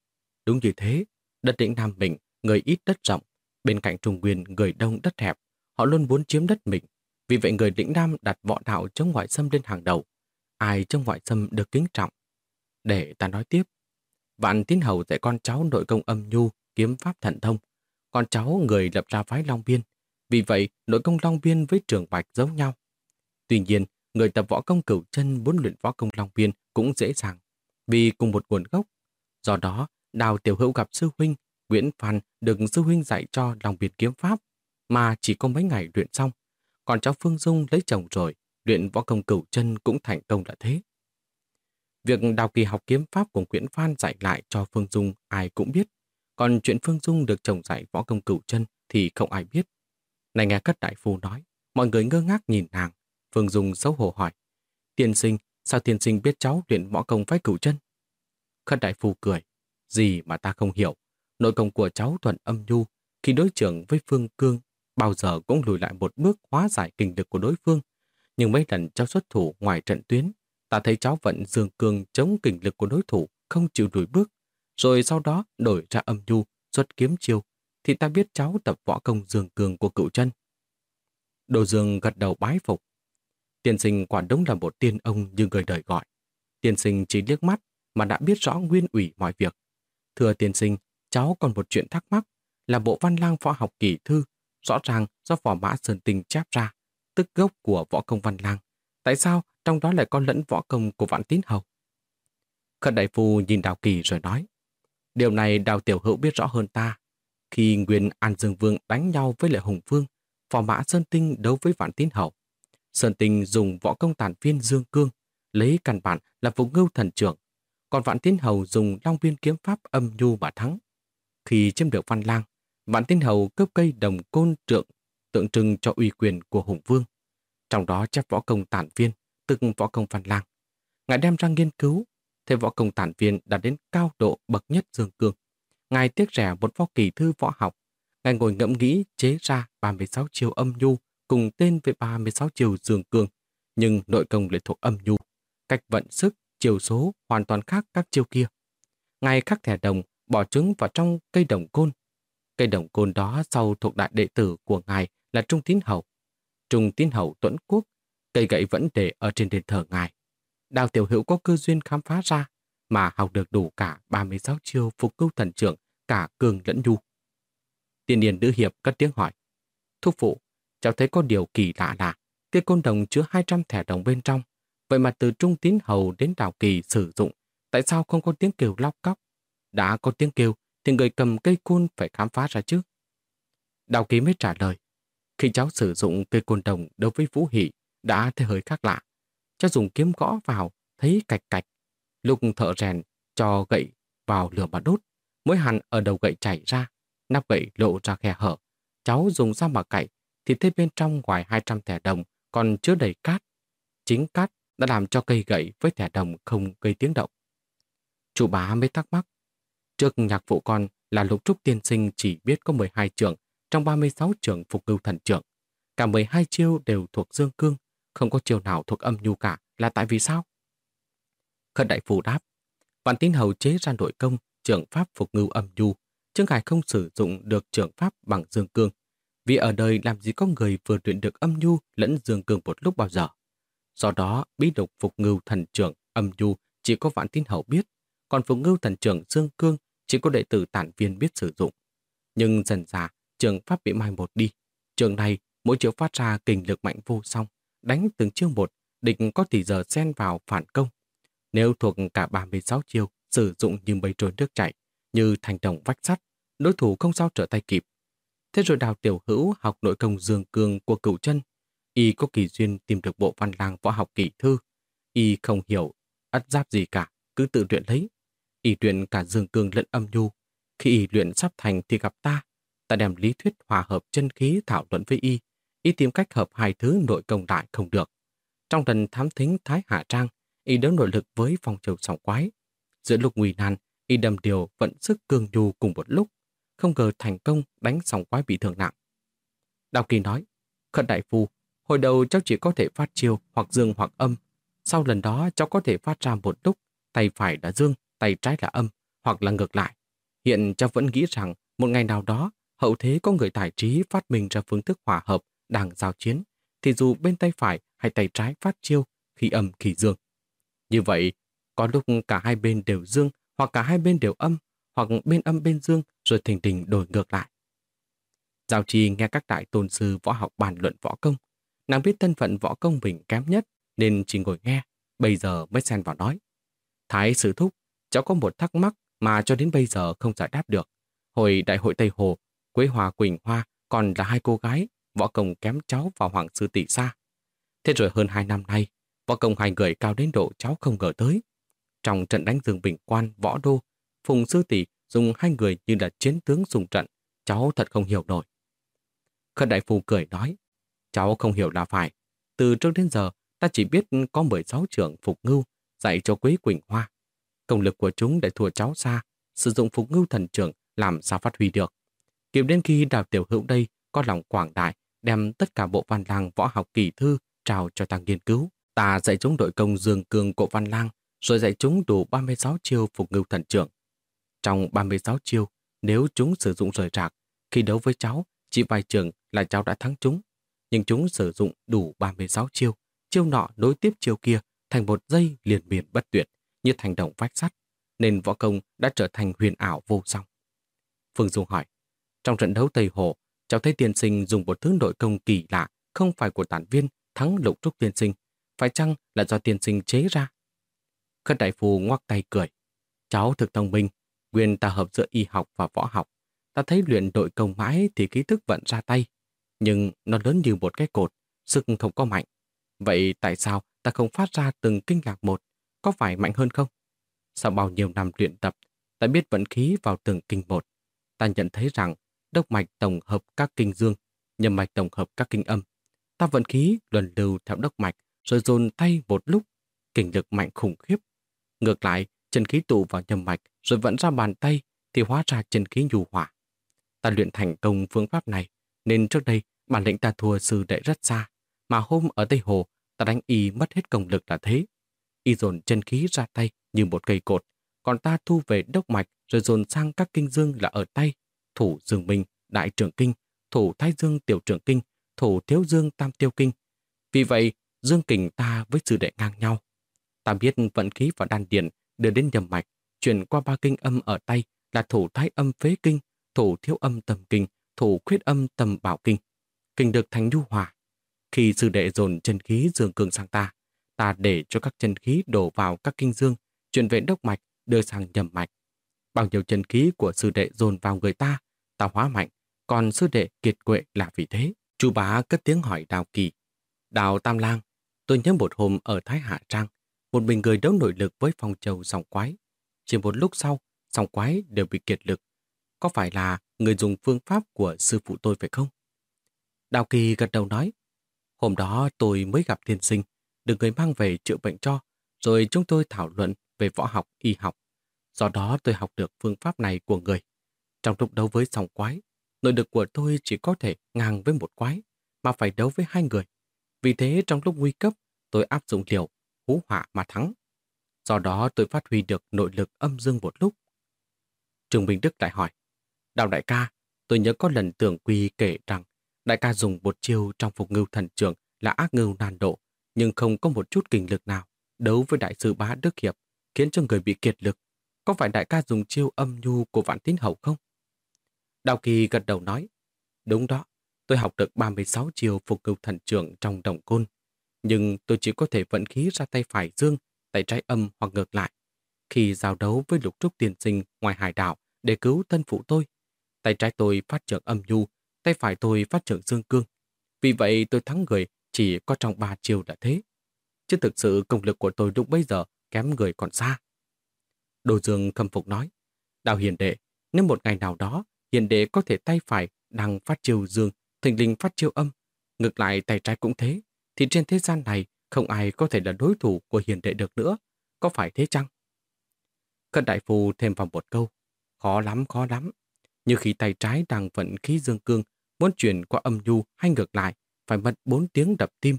Speaker 1: Đúng như thế, đất lĩnh Nam mình, người ít đất rộng. Bên cạnh Trung Nguyên, người đông đất hẹp. Họ luôn muốn chiếm đất mình. Vì vậy người lĩnh Nam đặt võ đạo chống ngoại xâm lên hàng đầu. Ai trong ngoại xâm được kính trọng. Để ta nói tiếp. Vạn tín hầu dạy con cháu nội công âm nhu, kiếm pháp thận thông. Con cháu người lập ra phái Long Biên. Vì vậy, nội công Long Biên với trường Bạch giống nhau. Tuy nhiên, người tập võ công cửu chân muốn luyện võ công Long Biên cũng dễ dàng, vì cùng một nguồn gốc. Do đó, Đào Tiểu Hữu gặp sư huynh, Nguyễn Phan được sư huynh dạy cho Long Biên kiếm pháp, mà chỉ có mấy ngày luyện xong. Còn cháu Phương Dung lấy chồng rồi, luyện võ công cửu chân cũng thành công là thế. Việc Đào Kỳ học kiếm pháp của Nguyễn Phan dạy lại cho Phương Dung ai cũng biết, còn chuyện Phương Dung được chồng dạy võ công cửu chân thì không ai biết. Này nghe Cất Đại Phu nói, mọi người ngơ ngác nhìn nàng, Phương Dung xấu hổ hỏi. Tiên sinh, sao tiên sinh biết cháu luyện võ công phái cửu chân? Khất đại phu cười. Gì mà ta không hiểu. Nội công của cháu thuận âm nhu, khi đối trưởng với Phương Cương, bao giờ cũng lùi lại một bước hóa giải kinh lực của đối phương. Nhưng mấy lần cháu xuất thủ ngoài trận tuyến, ta thấy cháu vẫn dương cương chống kinh lực của đối thủ, không chịu lùi bước. Rồi sau đó đổi ra âm nhu, xuất kiếm chiêu, thì ta biết cháu tập võ công dương cường của cựu chân. Đồ Dương gật đầu bái phục. Tiên sinh quả đúng là một tiên ông như người đời gọi. Tiên sinh chỉ liếc mắt mà đã biết rõ nguyên ủy mọi việc. Thưa tiên sinh, cháu còn một chuyện thắc mắc là bộ văn lang võ học kỳ thư rõ ràng do võ mã Sơn Tinh chép ra, tức gốc của võ công văn lang. Tại sao trong đó lại có lẫn võ công của vạn tín hầu? khẩn đại phu nhìn Đào Kỳ rồi nói, điều này Đào Tiểu Hữu biết rõ hơn ta. Khi Nguyên An Dương Vương đánh nhau với Lệ Hùng Vương, phò mã Sơn Tinh đấu với vạn tín hầu, Sơn Tinh dùng võ công tàn viên Dương Cương, lấy căn bản là phục ngưu thần trưởng, còn Vạn Tín Hầu dùng long viên kiếm pháp âm nhu mà thắng. Khi chiếm được Văn Lang, Vạn Tín Hầu cướp cây đồng côn trượng tượng trưng cho uy quyền của Hùng Vương. Trong đó chép võ công tản viên, tức võ công Văn Lang. Ngài đem ra nghiên cứu, thế võ công tản viên đạt đến cao độ bậc nhất Dương Cương. Ngài tiếc rẻ một pho kỳ thư võ học. Ngài ngồi ngẫm nghĩ chế ra 36 chiều âm nhu cùng tên với 36 chiều dương cương, nhưng nội công lại thuộc âm nhu. Cách vận sức, chiều số hoàn toàn khác các chiêu kia. Ngài khắc thẻ đồng, bỏ trứng vào trong cây đồng côn. Cây đồng côn đó sau thuộc đại đệ tử của ngài là Trung Tín Hậu. Trung Tín Hậu tuẫn quốc, cây gậy vẫn để ở trên đền thờ ngài. Đào Tiểu Hữu có cơ duyên khám phá ra, mà học được đủ cả 36 chiêu phục cưu thần trưởng, cả cường lẫn nhu. Tiên điền nữ hiệp cất tiếng hỏi. Thúc phụ, cháu thấy có điều kỳ lạ là kia côn đồng chứa 200 thẻ đồng bên trong. Vậy mà từ Trung Tín Hầu đến Đào Kỳ sử dụng, tại sao không có tiếng kêu lóc cóc? Đã có tiếng kêu, thì người cầm cây côn phải khám phá ra chứ. Đào Kỳ mới trả lời, khi cháu sử dụng cây côn đồng đối với Vũ Hỷ đã thấy hơi khác lạ. Cháu dùng kiếm gõ vào, thấy cạch cạch. Lúc thợ rèn cho gậy vào lửa mà đốt, mỗi hẳn ở đầu gậy chảy ra, nắp gậy lộ ra khe hở. Cháu dùng dao mà cậy, thì thấy bên trong ngoài 200 thẻ đồng còn chứa đầy cát. Chính cát đã làm cho cây gậy với thẻ đồng không gây tiếng động. Chủ bá mới thắc mắc. Trước nhạc vụ con là lục trúc tiên sinh chỉ biết có 12 trường trong 36 trường phục cưu thần trưởng. Cả 12 chiêu đều thuộc dương cương, không có chiêu nào thuộc âm nhu cả là tại vì sao? Khẩn đại phù đáp, Vạn tín hầu chế ra nội công, trưởng pháp phục ngưu âm nhu, Trương Khải không sử dụng được trưởng pháp bằng dương cương, vì ở đời làm gì có người vừa luyện được âm nhu lẫn dương cương một lúc bao giờ. Do đó, bí độc phục ngưu thần trưởng âm nhu chỉ có vạn tín hậu biết, còn phục ngưu thần trưởng dương cương chỉ có đệ tử tản viên biết sử dụng. Nhưng dần dà, trường pháp bị mai một đi. Trường này, mỗi chiều phát ra kình lực mạnh vô song, đánh từng chiêu một, địch có tỷ giờ xen vào phản công. Nếu thuộc cả 36 chiêu, sử dụng như bầy trôi nước chảy, như thành đồng vách sắt, đối thủ không sao trở tay kịp. Thế rồi đào tiểu hữu học nội công dương cương của cửu chân. Y có kỳ duyên tìm được bộ văn lang võ học kỳ thư. Y không hiểu, ắt giáp gì cả, cứ tự luyện lấy. Y luyện cả dương cương lẫn âm nhu. Khi Y luyện sắp thành thì gặp ta. Ta đem lý thuyết hòa hợp chân khí thảo luận với Y. Y tìm cách hợp hai thứ nội công đại không được. Trong lần thám thính Thái Hạ Trang, Y đấu nội lực với phong trầu sòng quái. Giữa lúc nguy nan, Y đầm điều vận sức cường nhu cùng một lúc không ngờ thành công đánh sòng quái bị thương nặng. Đào Kỳ nói, Khẩn Đại Phu, hồi đầu cháu chỉ có thể phát chiêu hoặc dương hoặc âm. Sau lần đó cháu có thể phát ra một lúc, tay phải là dương, tay trái là âm, hoặc là ngược lại. Hiện cháu vẫn nghĩ rằng một ngày nào đó, hậu thế có người tài trí phát minh ra phương thức hòa hợp đang giao chiến, thì dù bên tay phải hay tay trái phát chiêu, khi âm khi dương. Như vậy, có lúc cả hai bên đều dương hoặc cả hai bên đều âm hoặc bên âm bên dương rồi thình tình đổi ngược lại. Giao trì nghe các đại tôn sư võ học bàn luận võ công. Nàng biết thân phận võ công mình kém nhất nên chỉ ngồi nghe, bây giờ mới xen vào nói. Thái sử thúc, cháu có một thắc mắc mà cho đến bây giờ không giải đáp được. Hồi đại hội Tây Hồ, Quế Hòa Quỳnh Hoa còn là hai cô gái, võ công kém cháu vào hoàng sư tỷ xa. Thế rồi hơn hai năm nay, võ công hai người cao đến độ cháu không ngờ tới. Trong trận đánh Dương bình quan, võ đô, Phùng Sư Tỷ dùng hai người như là chiến tướng dùng trận. Cháu thật không hiểu nổi. Khất Đại Phu cười nói, cháu không hiểu là phải. Từ trước đến giờ, ta chỉ biết có 16 trưởng Phục Ngưu dạy cho Quế Quỳnh Hoa. Công lực của chúng để thua cháu xa, sử dụng Phục Ngưu thần trưởng làm sao phát huy được. Kiếm đến khi đào tiểu hữu đây có lòng quảng đại, đem tất cả bộ văn lang võ học kỳ thư trao cho ta nghiên cứu. Ta dạy chúng đội công dương cường của văn lang, rồi dạy chúng đủ 36 chiêu Phục Ngưu thần trưởng. Trong 36 chiêu, nếu chúng sử dụng rời rạc, khi đấu với cháu, chỉ vài trường là cháu đã thắng chúng. Nhưng chúng sử dụng đủ 36 chiêu, chiêu nọ nối tiếp chiêu kia thành một dây liền miền bất tuyệt, như thành động vách sắt, nên võ công đã trở thành huyền ảo vô song. Phương Dung hỏi, trong trận đấu Tây Hồ, cháu thấy tiên sinh dùng một thứ nội công kỳ lạ, không phải của tản viên, thắng lục trúc tiên sinh, phải chăng là do tiên sinh chế ra? Khất đại phu ngoắc tay cười. Cháu thực thông minh, Nguyên ta hợp giữa y học và võ học. Ta thấy luyện đội công mãi thì ký thức vận ra tay. Nhưng nó lớn như một cái cột, sức không có mạnh. Vậy tại sao ta không phát ra từng kinh lạc một? Có phải mạnh hơn không? Sau bao nhiêu năm luyện tập, ta biết vận khí vào từng kinh một. Ta nhận thấy rằng đốc mạch tổng hợp các kinh dương, nhầm mạch tổng hợp các kinh âm. Ta vận khí luân lưu theo đốc mạch rồi dồn tay một lúc, kinh lực mạnh khủng khiếp. Ngược lại, chân khí tụ vào nhầm mạch rồi vẫn ra bàn tay thì hóa ra chân khí nhu hỏa. Ta luyện thành công phương pháp này nên trước đây bản lĩnh ta thua sư đệ rất xa mà hôm ở Tây Hồ ta đánh y mất hết công lực là thế. Y dồn chân khí ra tay như một cây cột còn ta thu về đốc mạch rồi dồn sang các kinh dương là ở tay thủ dương minh, đại trưởng kinh thủ thái dương tiểu trưởng kinh thủ thiếu dương tam tiêu kinh. Vì vậy, dương kình ta với sư đệ ngang nhau. Ta biết vận khí và đan điền đưa đến nhầm mạch, chuyển qua ba kinh âm ở tay là thủ thái âm phế kinh, thủ thiếu âm tầm kinh, thủ khuyết âm tầm bảo kinh. kinh được thành nhu hòa. Khi sư đệ dồn chân khí dương cường sang ta, ta để cho các chân khí đổ vào các kinh dương, chuyển về đốc mạch, đưa sang nhầm mạch. Bao nhiêu chân khí của sư đệ dồn vào người ta, ta hóa mạnh, còn sư đệ kiệt quệ là vì thế. Chú bá cất tiếng hỏi Đào Kỳ. Đào Tam Lang, tôi nhớ một hôm ở Thái Hạ Trang, một mình người đấu nội lực với phong châu sòng quái. Chỉ một lúc sau, sòng quái đều bị kiệt lực. Có phải là người dùng phương pháp của sư phụ tôi phải không? Đào Kỳ gật đầu nói, hôm đó tôi mới gặp thiên sinh, được người mang về chữa bệnh cho, rồi chúng tôi thảo luận về võ học, y học. Do đó tôi học được phương pháp này của người. Trong lúc đấu với sòng quái, nội lực của tôi chỉ có thể ngang với một quái, mà phải đấu với hai người. Vì thế trong lúc nguy cấp, tôi áp dụng liều, hú họa mà thắng. Do đó tôi phát huy được nội lực âm dương một lúc. Trường Minh Đức lại hỏi, Đào đại ca, tôi nhớ có lần tưởng quy kể rằng đại ca dùng một chiêu trong phục ngưu thần trường là ác ngưu nan độ, nhưng không có một chút kinh lực nào đấu với đại sư bá Đức Hiệp, khiến cho người bị kiệt lực. Có phải đại ca dùng chiêu âm nhu của vạn tín hậu không? Đào Kỳ gật đầu nói, đúng đó, tôi học được 36 chiêu phục ngưu thần trường trong đồng côn, nhưng tôi chỉ có thể vận khí ra tay phải dương, tay trái âm hoặc ngược lại. Khi giao đấu với lục trúc tiền sinh ngoài hải đảo để cứu thân phụ tôi, tay trái tôi phát trưởng âm nhu, tay phải tôi phát trưởng dương cương. Vì vậy tôi thắng người chỉ có trong ba chiều đã thế. Chứ thực sự công lực của tôi lúc bây giờ kém người còn xa. Đồ Dương khâm phục nói, Đào hiền đệ, nếu một ngày nào đó hiền đệ có thể tay phải đang phát chiêu dương, thình linh phát chiêu âm, ngược lại tay trái cũng thế, thì trên thế gian này không ai có thể là đối thủ của hiền đệ được nữa. Có phải thế chăng? Cận đại phu thêm vào một câu. Khó lắm, khó lắm. Như khi tay trái đang vận khí dương cương, muốn chuyển qua âm nhu hay ngược lại, phải mất 4 tiếng đập tim.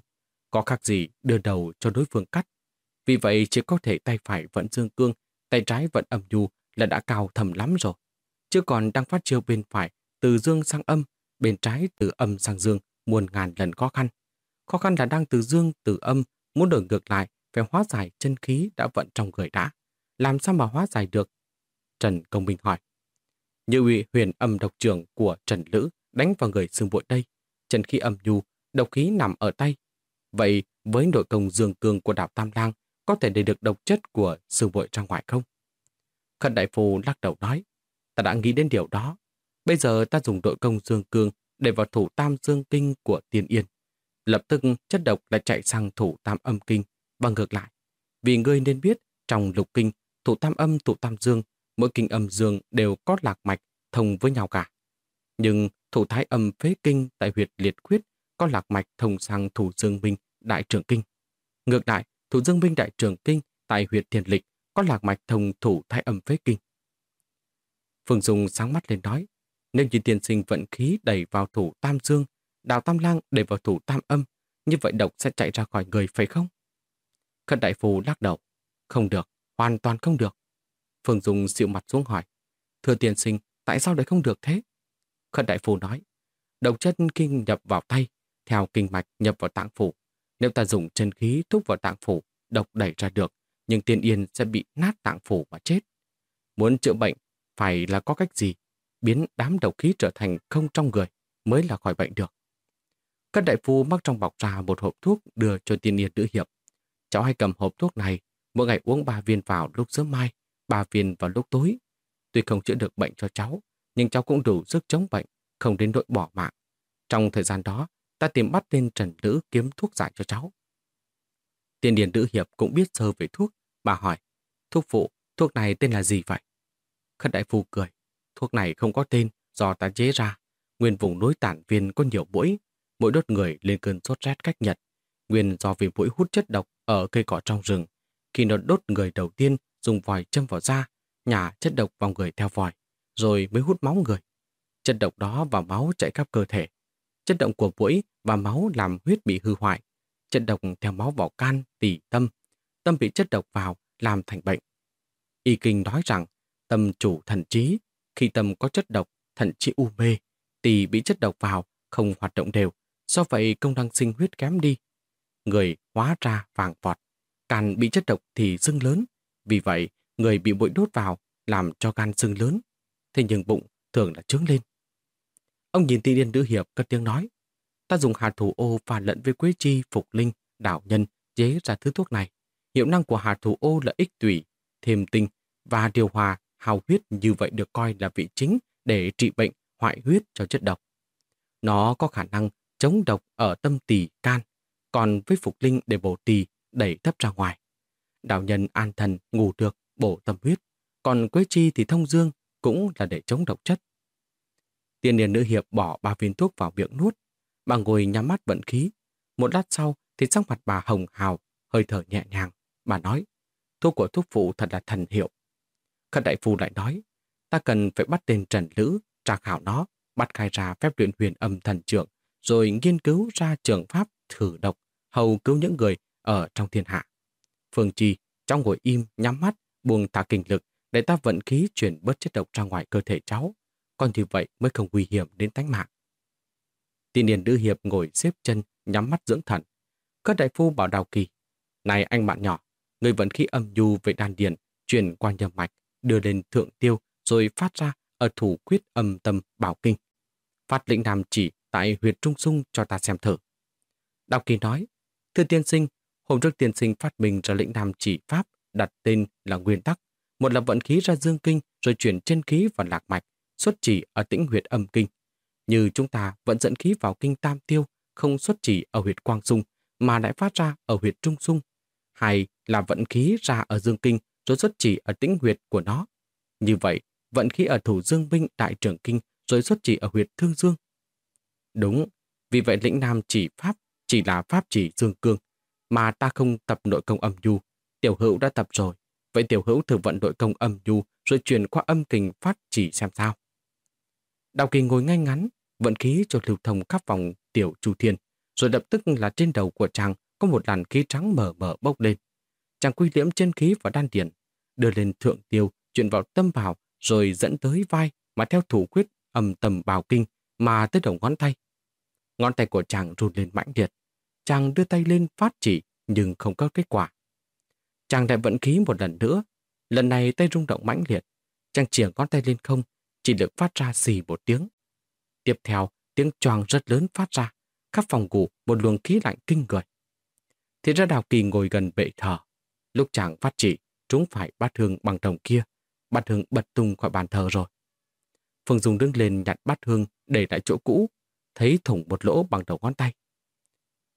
Speaker 1: Có khác gì đưa đầu cho đối phương cắt. Vì vậy chỉ có thể tay phải vận dương cương, tay trái vận âm nhu là đã cao thầm lắm rồi. Chứ còn đang phát chiêu bên phải, từ dương sang âm, bên trái từ âm sang dương, muôn ngàn lần khó khăn. Khó khăn là đang từ dương, từ âm, muốn đổi ngược lại, phải hóa giải chân khí đã vận trong người đã. Làm sao mà hóa giải được? Trần Công Minh hỏi. Như ủy huyền âm độc trưởng của Trần Lữ đánh vào người xương bội đây. Chân khí âm nhu, độc khí nằm ở tay. Vậy với nội công dương cương của đạo Tam Lang có thể để được độc chất của xương bội ra ngoài không? Khẩn Đại Phu lắc đầu nói. Ta đã nghĩ đến điều đó. Bây giờ ta dùng đội công dương cương để vào thủ tam dương kinh của tiên yên. Lập tức chất độc lại chạy sang thủ tam âm kinh và ngược lại. Vì ngươi nên biết, trong lục kinh, thủ tam âm, thủ tam dương, mỗi kinh âm dương đều có lạc mạch thông với nhau cả. Nhưng thủ thái âm phế kinh tại huyệt liệt khuyết có lạc mạch thông sang thủ dương minh đại trưởng kinh. Ngược lại, thủ dương minh đại trưởng kinh tại huyệt thiền lịch có lạc mạch thông thủ thái âm phế kinh. Phương Dung sáng mắt lên nói, nếu như tiên sinh vận khí đẩy vào thủ tam dương đào tam lang để vào thủ tam âm, như vậy độc sẽ chạy ra khỏi người phải không? Khất đại phu lắc đầu. Không được, hoàn toàn không được. Phương Dung xịu mặt xuống hỏi. Thưa tiên sinh, tại sao lại không được thế? Khất đại phu nói. Độc chất kinh nhập vào tay, theo kinh mạch nhập vào tạng phủ. Nếu ta dùng chân khí thúc vào tạng phủ, độc đẩy ra được, nhưng tiên yên sẽ bị nát tạng phủ và chết. Muốn chữa bệnh, phải là có cách gì? Biến đám độc khí trở thành không trong người mới là khỏi bệnh được. Các đại phu mắc trong bọc ra một hộp thuốc đưa cho tiên yên nữ hiệp. Cháu hay cầm hộp thuốc này, mỗi ngày uống 3 viên vào lúc sớm mai, 3 viên vào lúc tối. Tuy không chữa được bệnh cho cháu, nhưng cháu cũng đủ sức chống bệnh, không đến nỗi bỏ mạng. Trong thời gian đó, ta tìm bắt tên Trần Nữ kiếm thuốc giải cho cháu. Tiên điền nữ hiệp cũng biết sơ về thuốc. Bà hỏi, thuốc phụ, thuốc này tên là gì vậy? Khất đại phu cười, thuốc này không có tên do ta chế ra. Nguyên vùng núi tản viên có nhiều mũi, mỗi đốt người lên cơn sốt rét cách nhật. Nguyên do vì mũi hút chất độc ở cây cỏ trong rừng. Khi nó đốt người đầu tiên, dùng vòi châm vào da, nhả chất độc vào người theo vòi, rồi mới hút máu người. Chất độc đó vào máu chạy khắp cơ thể. Chất độc của mũi và máu làm huyết bị hư hoại. Chất độc theo máu vào can, tỳ, tâm. Tâm bị chất độc vào, làm thành bệnh. Y kinh nói rằng, tâm chủ thần trí. Khi tâm có chất độc, thận trí u mê, tỳ bị chất độc vào, không hoạt động đều, Do vậy công năng sinh huyết kém đi. Người hóa ra vàng vọt. Càng bị chất độc thì sưng lớn. Vì vậy, người bị bụi đốt vào làm cho gan sưng lớn. Thế nhưng bụng thường là trướng lên. Ông nhìn tỷ điên nữ hiệp cất tiếng nói. ta dùng hạt thủ ô pha lẫn với quế chi, phục linh, đạo nhân chế ra thứ thuốc này. Hiệu năng của hạt thủ ô là ích tủy, thêm tinh và điều hòa hào huyết như vậy được coi là vị chính để trị bệnh hoại huyết cho chất độc. Nó có khả năng chống độc ở tâm tỳ can, còn với phục linh để bổ tỳ đẩy thấp ra ngoài. Đạo nhân an thần ngủ được, bổ tâm huyết, còn quế chi thì thông dương cũng là để chống độc chất. Tiên niên nữ hiệp bỏ ba viên thuốc vào miệng nuốt, bà ngồi nhắm mắt vận khí. Một lát sau thì sắc mặt bà hồng hào, hơi thở nhẹ nhàng. Bà nói, thuốc của thuốc phụ thật là thần hiệu. Khất đại phu lại nói, ta cần phải bắt tên Trần Lữ, tra khảo nó, bắt khai ra phép luyện huyền âm thần trưởng, rồi nghiên cứu ra trường pháp thử độc, hầu cứu những người ở trong thiên hạ. Phương Chi trong ngồi im, nhắm mắt, buông thả kinh lực để ta vận khí chuyển bớt chất độc ra ngoài cơ thể cháu. Còn như vậy mới không nguy hiểm đến tánh mạng. Tiên điền nữ hiệp ngồi xếp chân, nhắm mắt dưỡng thần. Các đại phu bảo đào kỳ, này anh bạn nhỏ, người vận khí âm nhu về đan điền, chuyển qua nhầm mạch, đưa lên thượng tiêu, rồi phát ra ở thủ quyết âm tâm bảo kinh. Phát lĩnh nam chỉ tại huyệt trung sung cho ta xem thử. Đạo kỳ nói, thưa tiên sinh, hôm trước tiên sinh phát minh ra lĩnh nam chỉ pháp đặt tên là nguyên tắc. Một là vận khí ra dương kinh rồi chuyển chân khí vào lạc mạch, xuất chỉ ở tĩnh huyệt âm kinh. Như chúng ta vẫn dẫn khí vào kinh tam tiêu, không xuất chỉ ở huyệt quang sung, mà lại phát ra ở huyệt trung sung. Hay là vận khí ra ở dương kinh rồi xuất chỉ ở tĩnh huyệt của nó. Như vậy, vận khí ở thủ dương binh đại trưởng kinh rồi xuất chỉ ở huyệt thương dương. Đúng, vì vậy lĩnh nam chỉ pháp chỉ là pháp chỉ dương cương, mà ta không tập nội công âm nhu. Tiểu hữu đã tập rồi, vậy tiểu hữu thử vận nội công âm nhu rồi truyền qua âm kình phát chỉ xem sao. Đào kỳ ngồi ngay ngắn, vận khí cho lưu thông khắp vòng tiểu chu thiên, rồi lập tức là trên đầu của chàng có một làn khí trắng mờ mờ bốc lên. Chàng quy liễm chân khí vào đan điền, đưa lên thượng tiêu, chuyển vào tâm bảo, rồi dẫn tới vai mà theo thủ quyết âm tầm bào kinh mà tới đầu ngón tay. Ngón tay của chàng run lên mãnh liệt. Chàng đưa tay lên phát chỉ nhưng không có kết quả. Chàng lại vận khí một lần nữa. Lần này tay rung động mãnh liệt. Chàng chìa ngón tay lên không, chỉ được phát ra xì một tiếng. Tiếp theo, tiếng choàng rất lớn phát ra. Khắp phòng ngủ một luồng khí lạnh kinh người. Thì ra Đào Kỳ ngồi gần bệ thờ. Lúc chàng phát chỉ, chúng phải bát hương bằng đồng kia. Bát hương bật tung khỏi bàn thờ rồi. Phương Dung đứng lên nhặt bát hương để lại chỗ cũ, thấy thủng một lỗ bằng đầu ngón tay.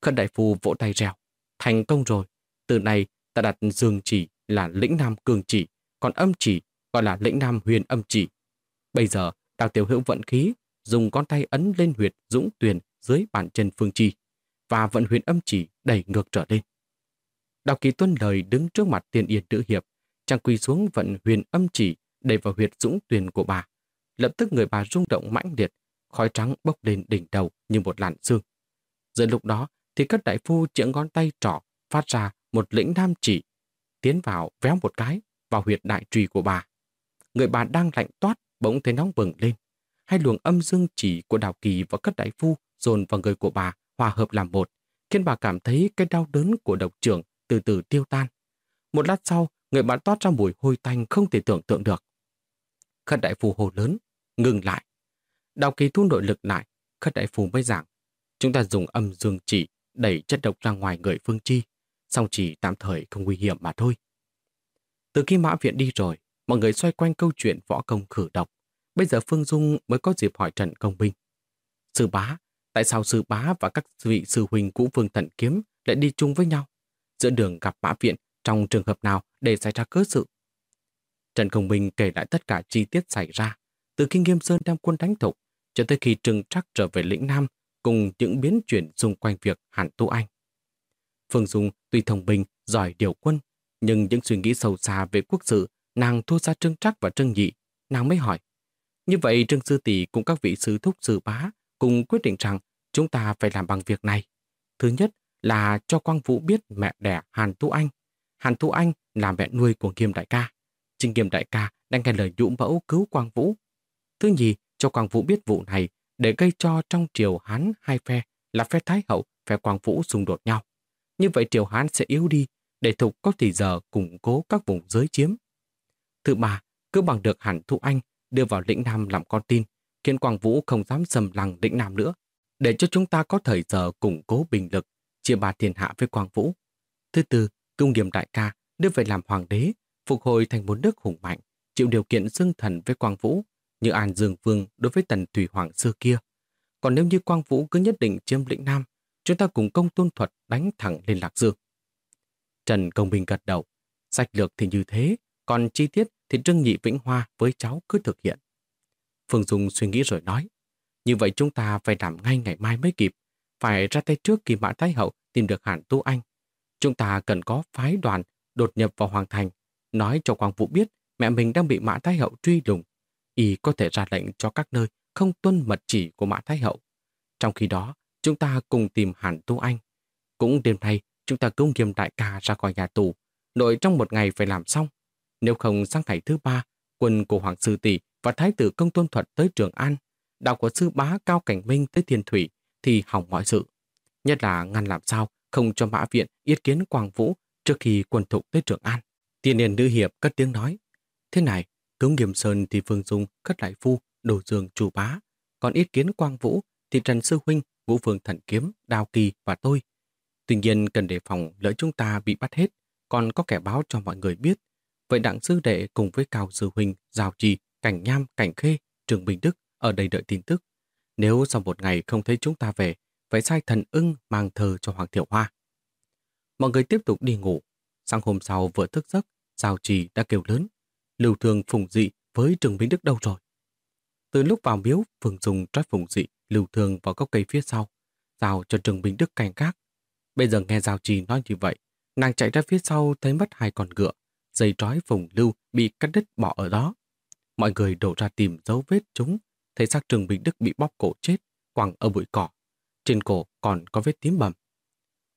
Speaker 1: Khân đại phu vỗ tay reo. Thành công rồi. Từ nay ta đặt dương chỉ là lĩnh nam cường chỉ, còn âm chỉ gọi là lĩnh nam huyền âm chỉ. Bây giờ, đào tiểu hữu vận khí, dùng con tay ấn lên huyệt dũng tuyền dưới bàn chân phương chi, và vận huyền âm chỉ đẩy ngược trở lên. Đào kỳ tuân lời đứng trước mặt tiên yên nữ hiệp, chàng quỳ xuống vận huyền âm chỉ đẩy vào huyệt dũng tuyền của bà. Lập tức người bà rung động mãnh liệt, khói trắng bốc lên đỉnh đầu như một làn sương. Giữa lúc đó thì các đại phu chĩa ngón tay trỏ phát ra một lĩnh nam chỉ, tiến vào véo một cái vào huyệt đại trùy của bà. Người bà đang lạnh toát bỗng thấy nóng bừng lên. Hai luồng âm dương chỉ của đào kỳ và các đại phu dồn vào người của bà hòa hợp làm một, khiến bà cảm thấy cái đau đớn của độc trưởng từ từ tiêu tan. Một lát sau, người bạn toát ra mùi hôi tanh không thể tưởng tượng được. Khất đại phu hồ lớn, ngừng lại. Đào kỳ thu nội lực lại, khất đại phù mới giảng. Chúng ta dùng âm dương chỉ đẩy chất độc ra ngoài người phương chi, song chỉ tạm thời không nguy hiểm mà thôi. Từ khi mã viện đi rồi, mọi người xoay quanh câu chuyện võ công khử độc. Bây giờ Phương Dung mới có dịp hỏi Trần Công Binh. Sư bá, tại sao sư bá và các vị sư huynh cũ Phương Thần Kiếm lại đi chung với nhau? Giữa đường gặp mã viện trong trường hợp nào để xảy ra cớ sự? Trần Công Binh kể lại tất cả chi tiết xảy ra, từ khi Nghiêm Sơn đem quân đánh thục cho tới khi Trừng Trắc trở về lĩnh Nam cùng những biến chuyển xung quanh việc Hàn Tu Anh. Phương Dung tuy thông minh, giỏi điều quân, nhưng những suy nghĩ sâu xa về quốc sự nàng thua xa Trương Trắc và Trương Nhị, nàng mới hỏi. Như vậy Trương Sư Tỷ cùng các vị sư thúc sư bá cùng quyết định rằng chúng ta phải làm bằng việc này. Thứ nhất là cho Quang Vũ biết mẹ đẻ Hàn Tu Anh. Hàn Tu Anh là mẹ nuôi của Nghiêm Đại ca. Trình Nghiêm Đại ca đang nghe lời nhũ mẫu cứu Quang Vũ. Thứ nhì, cho Quang Vũ biết vụ này để gây cho trong triều Hán hai phe là phe Thái Hậu, phe Quang Vũ xung đột nhau. Như vậy triều Hán sẽ yếu đi để thục có thì giờ củng cố các vùng giới chiếm. Thứ ba, cứ bằng được hẳn Thu Anh đưa vào lĩnh Nam làm con tin, khiến Quang Vũ không dám xâm lăng lĩnh Nam nữa. để cho chúng ta có thời giờ củng cố bình lực, chia ba thiên hạ với Quang Vũ. Thứ tư, cung điểm đại ca đưa về làm hoàng đế, phục hồi thành một nước hùng mạnh, chịu điều kiện xưng thần với Quang Vũ, như An Dương Vương đối với Tần Thủy Hoàng xưa kia. Còn nếu như Quang Vũ cứ nhất định chiếm lĩnh Nam, chúng ta cùng công tôn thuật đánh thẳng lên Lạc Dương. Trần Công Bình gật đầu. Sách lược thì như thế, còn chi tiết thì Trương Nhị Vĩnh Hoa với cháu cứ thực hiện. Phương Dung suy nghĩ rồi nói, như vậy chúng ta phải làm ngay ngày mai mới kịp, phải ra tay trước khi Mã Thái Hậu tìm được Hàn Tu Anh. Chúng ta cần có phái đoàn đột nhập vào Hoàng Thành, nói cho Quang Vũ biết mẹ mình đang bị Mã Thái Hậu truy lùng. Y có thể ra lệnh cho các nơi không tuân mật chỉ của Mã Thái Hậu. Trong khi đó, chúng ta cùng tìm Hàn Tu Anh. Cũng đêm nay, chúng ta cung nghiêm đại ca ra khỏi nhà tù. Nội trong một ngày phải làm xong. Nếu không sang ngày thứ ba, quân của Hoàng Sư Tỷ và Thái tử Công Tôn Thuật tới Trường An, đạo của Sư Bá Cao Cảnh Minh tới Thiên Thủy thì hỏng mọi sự. Nhất là ngăn làm sao không cho Mã Viện yết kiến Quang Vũ trước khi quân thục tới Trường An. Tiên niên nữ hiệp cất tiếng nói. Thế này, cống nghiêm sơn thì Phương Dung, cất đại phu, đồ dương chủ bá. Còn ít kiến Quang Vũ thì Trần Sư Huynh, Vũ Phương Thần Kiếm, Đào Kỳ và tôi. Tuy nhiên cần đề phòng lỡ chúng ta bị bắt hết, còn có kẻ báo cho mọi người biết. Vậy đặng sư đệ cùng với Cao Sư Huynh, Giao Trì, Cảnh Nham, Cảnh Khê, Trường Bình Đức ở đây đợi tin tức. Nếu sau một ngày không thấy chúng ta về, phải sai thần ưng mang thơ cho Hoàng Thiệu Hoa. Mọi người tiếp tục đi ngủ. Sáng hôm sau vừa thức giấc, Giao Trì đã kêu lớn. Lưu Thường phùng dị với Trường Bình Đức đâu rồi? Từ lúc vào miếu, Phương Dung trói phùng dị, Lưu Thường vào gốc cây phía sau, giao cho Trường Bình Đức canh gác. Bây giờ nghe Giao Trì nói như vậy, nàng chạy ra phía sau thấy mất hai con ngựa, dây trói phùng lưu bị cắt đứt bỏ ở đó. Mọi người đổ ra tìm dấu vết chúng, thấy xác Trường Bình Đức bị bóp cổ chết, quẳng ở bụi cỏ. Trên cổ còn có vết tím bầm.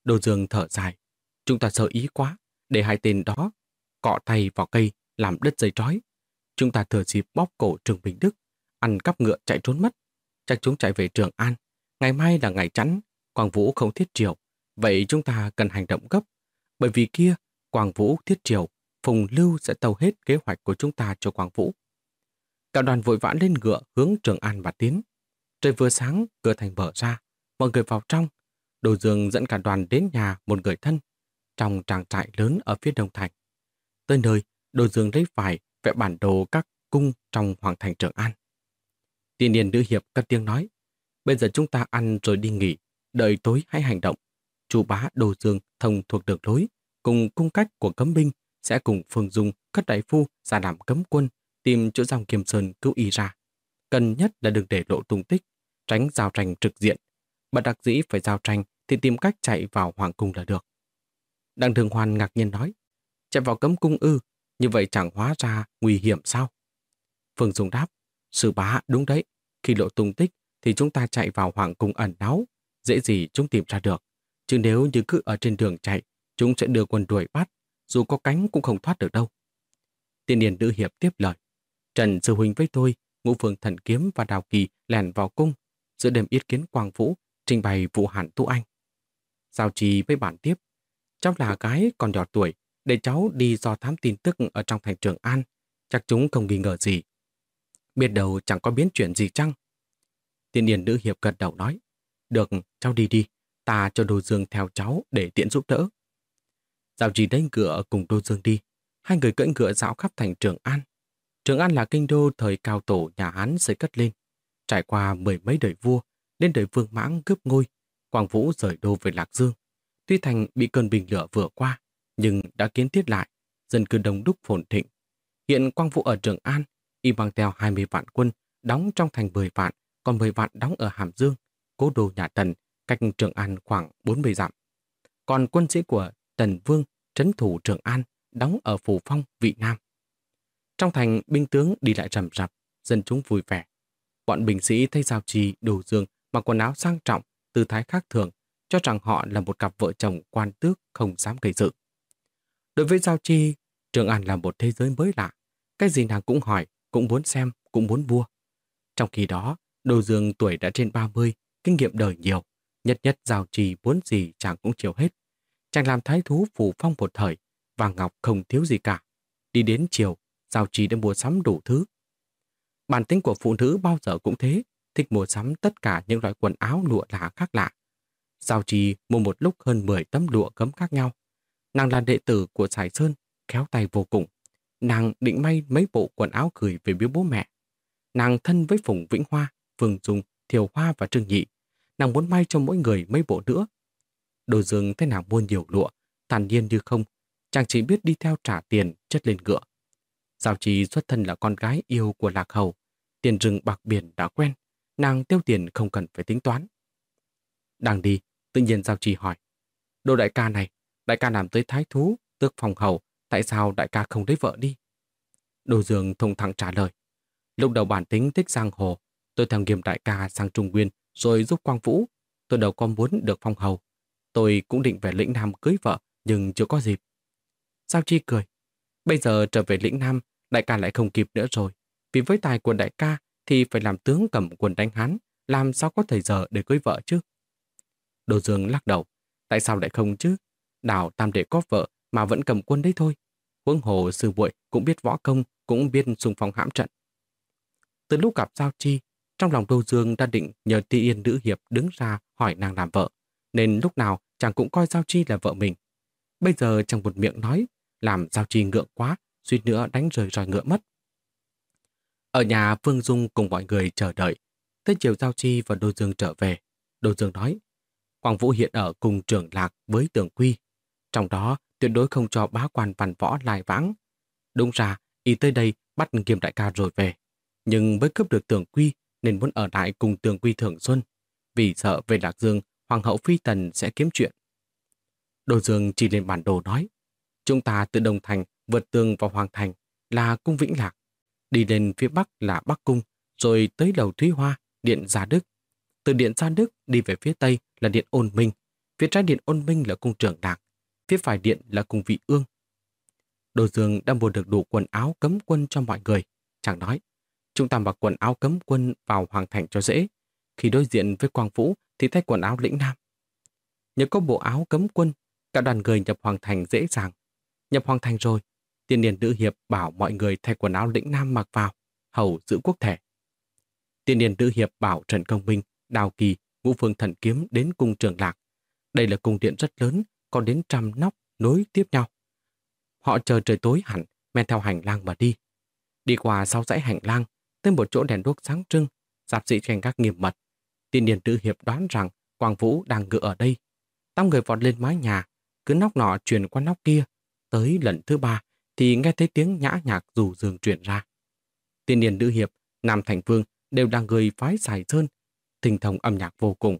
Speaker 1: Đồ Dương thở dài. Chúng ta sợ ý quá, để hai tên đó cọ tay vào cây làm đứt dây trói. Chúng ta thừa dịp bóp cổ Trường Bình Đức, ăn cắp ngựa chạy trốn mất. Chắc chúng chạy về Trường An. Ngày mai là ngày chắn, Quang Vũ không thiết triều. Vậy chúng ta cần hành động gấp. Bởi vì kia, Quang Vũ thiết triều, Phùng Lưu sẽ tàu hết kế hoạch của chúng ta cho Quang Vũ. Cả đoàn vội vã lên ngựa hướng Trường An và tiến. Trời vừa sáng, cửa thành mở ra, mọi người vào trong. Đồ Dương dẫn cả đoàn đến nhà một người thân, trong trang trại lớn ở phía đông thành. Tới nơi, Đồ Dương lấy phải vẽ bản đồ các cung trong hoàng thành Trường An. Tiên niên nữ hiệp cất tiếng nói, bây giờ chúng ta ăn rồi đi nghỉ, đợi tối hãy hành động. Chủ bá Đồ Dương thông thuộc đường lối, cùng cung cách của cấm binh sẽ cùng Phương Dung, Cất Đại Phu ra làm cấm quân tìm chỗ dòng kiềm sơn cứu y ra. Cần nhất là đừng để lộ tung tích, tránh giao tranh trực diện. Bất đặc dĩ phải giao tranh thì tìm cách chạy vào hoàng cung là được. Đặng Thường Hoan ngạc nhiên nói, chạy vào cấm cung ư, như vậy chẳng hóa ra nguy hiểm sao? Phương Dung đáp, sư bá đúng đấy, khi lộ tung tích thì chúng ta chạy vào hoàng cung ẩn náu, dễ gì chúng tìm ra được. Chứ nếu như cứ ở trên đường chạy, chúng sẽ đưa quân đuổi bắt, dù có cánh cũng không thoát được đâu. Tiên điền nữ hiệp tiếp lời. Trần Sư Huynh với tôi, Ngũ Phương Thần Kiếm và Đào Kỳ lèn vào cung, giữa đêm yết kiến Quang Vũ, trình bày vụ hẳn tu anh. Giao trì với bản tiếp, cháu là gái còn nhỏ tuổi, để cháu đi do thám tin tức ở trong thành trường An, chắc chúng không nghi ngờ gì. Biết đầu chẳng có biến chuyển gì chăng? Tiên điền nữ hiệp gật đầu nói, được, cháu đi đi, ta cho Đô Dương theo cháu để tiện giúp đỡ. Giao trì đánh ngựa cùng Đô Dương đi, hai người cưỡi ngựa dạo khắp thành Trường An, Trường An là kinh đô thời cao tổ nhà Hán xây cất lên. Trải qua mười mấy đời vua, đến đời vương mãng cướp ngôi, Quang Vũ rời đô về Lạc Dương. Tuy thành bị cơn bình lửa vừa qua, nhưng đã kiến thiết lại, dân cư đông đúc phồn thịnh. Hiện Quang Vũ ở Trường An, y mang theo 20 vạn quân, đóng trong thành 10 vạn, còn 10 vạn đóng ở Hàm Dương, cố đô nhà Tần, cách Trường An khoảng 40 dặm. Còn quân sĩ của Tần Vương, trấn thủ Trường An, đóng ở Phủ Phong, Vị Nam. Trong thành, binh tướng đi lại rầm rập, dân chúng vui vẻ. Bọn binh sĩ thay Giao Trì, Đồ Dương mặc quần áo sang trọng, tư thái khác thường, cho rằng họ là một cặp vợ chồng quan tước không dám gây sự. Đối với Giao Chi, Trường An là một thế giới mới lạ. Cái gì nàng cũng hỏi, cũng muốn xem, cũng muốn mua. Trong khi đó, Đồ Dương tuổi đã trên 30, kinh nghiệm đời nhiều. Nhất nhất Giao Chi muốn gì chàng cũng chiều hết. Chàng làm thái thú phủ phong một thời, vàng Ngọc không thiếu gì cả. Đi đến chiều, Giao Trì đã mua sắm đủ thứ. Bản tính của phụ nữ bao giờ cũng thế, thích mua sắm tất cả những loại quần áo lụa là khác lạ. Giao Chi mua một lúc hơn 10 tấm lụa cấm khác nhau. Nàng là đệ tử của Sài Sơn, khéo tay vô cùng. Nàng định may mấy bộ quần áo gửi về biếu bố mẹ. Nàng thân với Phùng Vĩnh Hoa, Phương Dung, Thiều Hoa và Trương Nhị. Nàng muốn may cho mỗi người mấy bộ nữa. Đồ dương thấy nàng mua nhiều lụa, thản nhiên như không. Chàng chỉ biết đi theo trả tiền, chất lên ngựa. Giao trì xuất thân là con gái yêu của Lạc Hầu. Tiền rừng bạc biển đã quen, nàng tiêu tiền không cần phải tính toán. Đang đi, tự nhiên Giao trì hỏi. Đồ đại ca này, đại ca làm tới thái thú, tước phòng hầu, tại sao đại ca không lấy vợ đi? Đồ Dương thông thẳng trả lời. Lúc đầu bản tính thích giang hồ, tôi theo nghiêm đại ca sang Trung Nguyên rồi giúp Quang Vũ. Tôi đâu có muốn được phong hầu. Tôi cũng định về lĩnh Nam cưới vợ, nhưng chưa có dịp. Sao Chi cười. Bây giờ trở về lĩnh Nam, đại ca lại không kịp nữa rồi. Vì với tài của đại ca thì phải làm tướng cầm quần đánh hán, làm sao có thời giờ để cưới vợ chứ? Đồ Dương lắc đầu. Tại sao lại không chứ? Đào tam đệ có vợ mà vẫn cầm quân đấy thôi. Huống hồ sư muội cũng biết võ công, cũng biết xung phong hãm trận. Từ lúc gặp Giao Chi, trong lòng Đô Dương đã định nhờ Ti Yên nữ hiệp đứng ra hỏi nàng làm vợ, nên lúc nào chàng cũng coi Giao Chi là vợ mình. Bây giờ chàng một miệng nói, làm Giao Chi ngượng quá, suýt nữa đánh rời roi ngựa mất. Ở nhà Phương Dung cùng mọi người chờ đợi. Tới chiều Giao Chi và Đô Dương trở về. Đô Dương nói, Quang Vũ hiện ở cùng trưởng lạc với tường quy. Trong đó tuyệt đối không cho bá quan văn võ lai vãng. Đúng ra, y tới đây bắt nghiêm đại ca rồi về. Nhưng với cướp được tường quy nên muốn ở lại cùng tường quy thường xuân. Vì sợ về Lạc Dương, Hoàng hậu Phi Tần sẽ kiếm chuyện. Đồ Dương chỉ lên bản đồ nói, chúng ta từ Đồng Thành vượt tường vào Hoàng Thành là cung Vĩnh Lạc. Đi lên phía Bắc là Bắc Cung, rồi tới đầu Thúy Hoa, Điện Gia Đức. Từ Điện Gia Đức đi về phía Tây là Điện Ôn Minh, phía trái Điện Ôn Minh là cung trưởng Đạc, phía phải điện là cung vị ương. Đồ Dương đã mua được đủ quần áo cấm quân cho mọi người. Chàng nói, chúng ta mặc quần áo cấm quân vào hoàng thành cho dễ. Khi đối diện với Quang Vũ thì thay quần áo lĩnh nam. Nhờ có bộ áo cấm quân, cả đoàn người nhập hoàng thành dễ dàng. Nhập hoàng thành rồi, tiên điền nữ hiệp bảo mọi người thay quần áo lĩnh nam mặc vào, hầu giữ quốc thể. Tiên điền nữ hiệp bảo Trần Công Minh, Đào Kỳ, Ngũ Phương Thần Kiếm đến cung trường lạc. Đây là cung điện rất lớn, có đến trăm nóc nối tiếp nhau. Họ chờ trời tối hẳn, men theo hành lang mà đi. Đi qua sau dãy hành lang, tới một chỗ đèn đuốc sáng trưng, giáp sĩ canh các nghiêm mật. Tiên điền tự hiệp đoán rằng Quang Vũ đang ngựa ở đây. Tăm người vọt lên mái nhà, cứ nóc nọ truyền qua nóc kia. Tới lần thứ ba thì nghe thấy tiếng nhã nhạc dù dường truyền ra. Tiên điền nữ hiệp, Nam Thành Vương đều đang người phái xài sơn, thình thông âm nhạc vô cùng.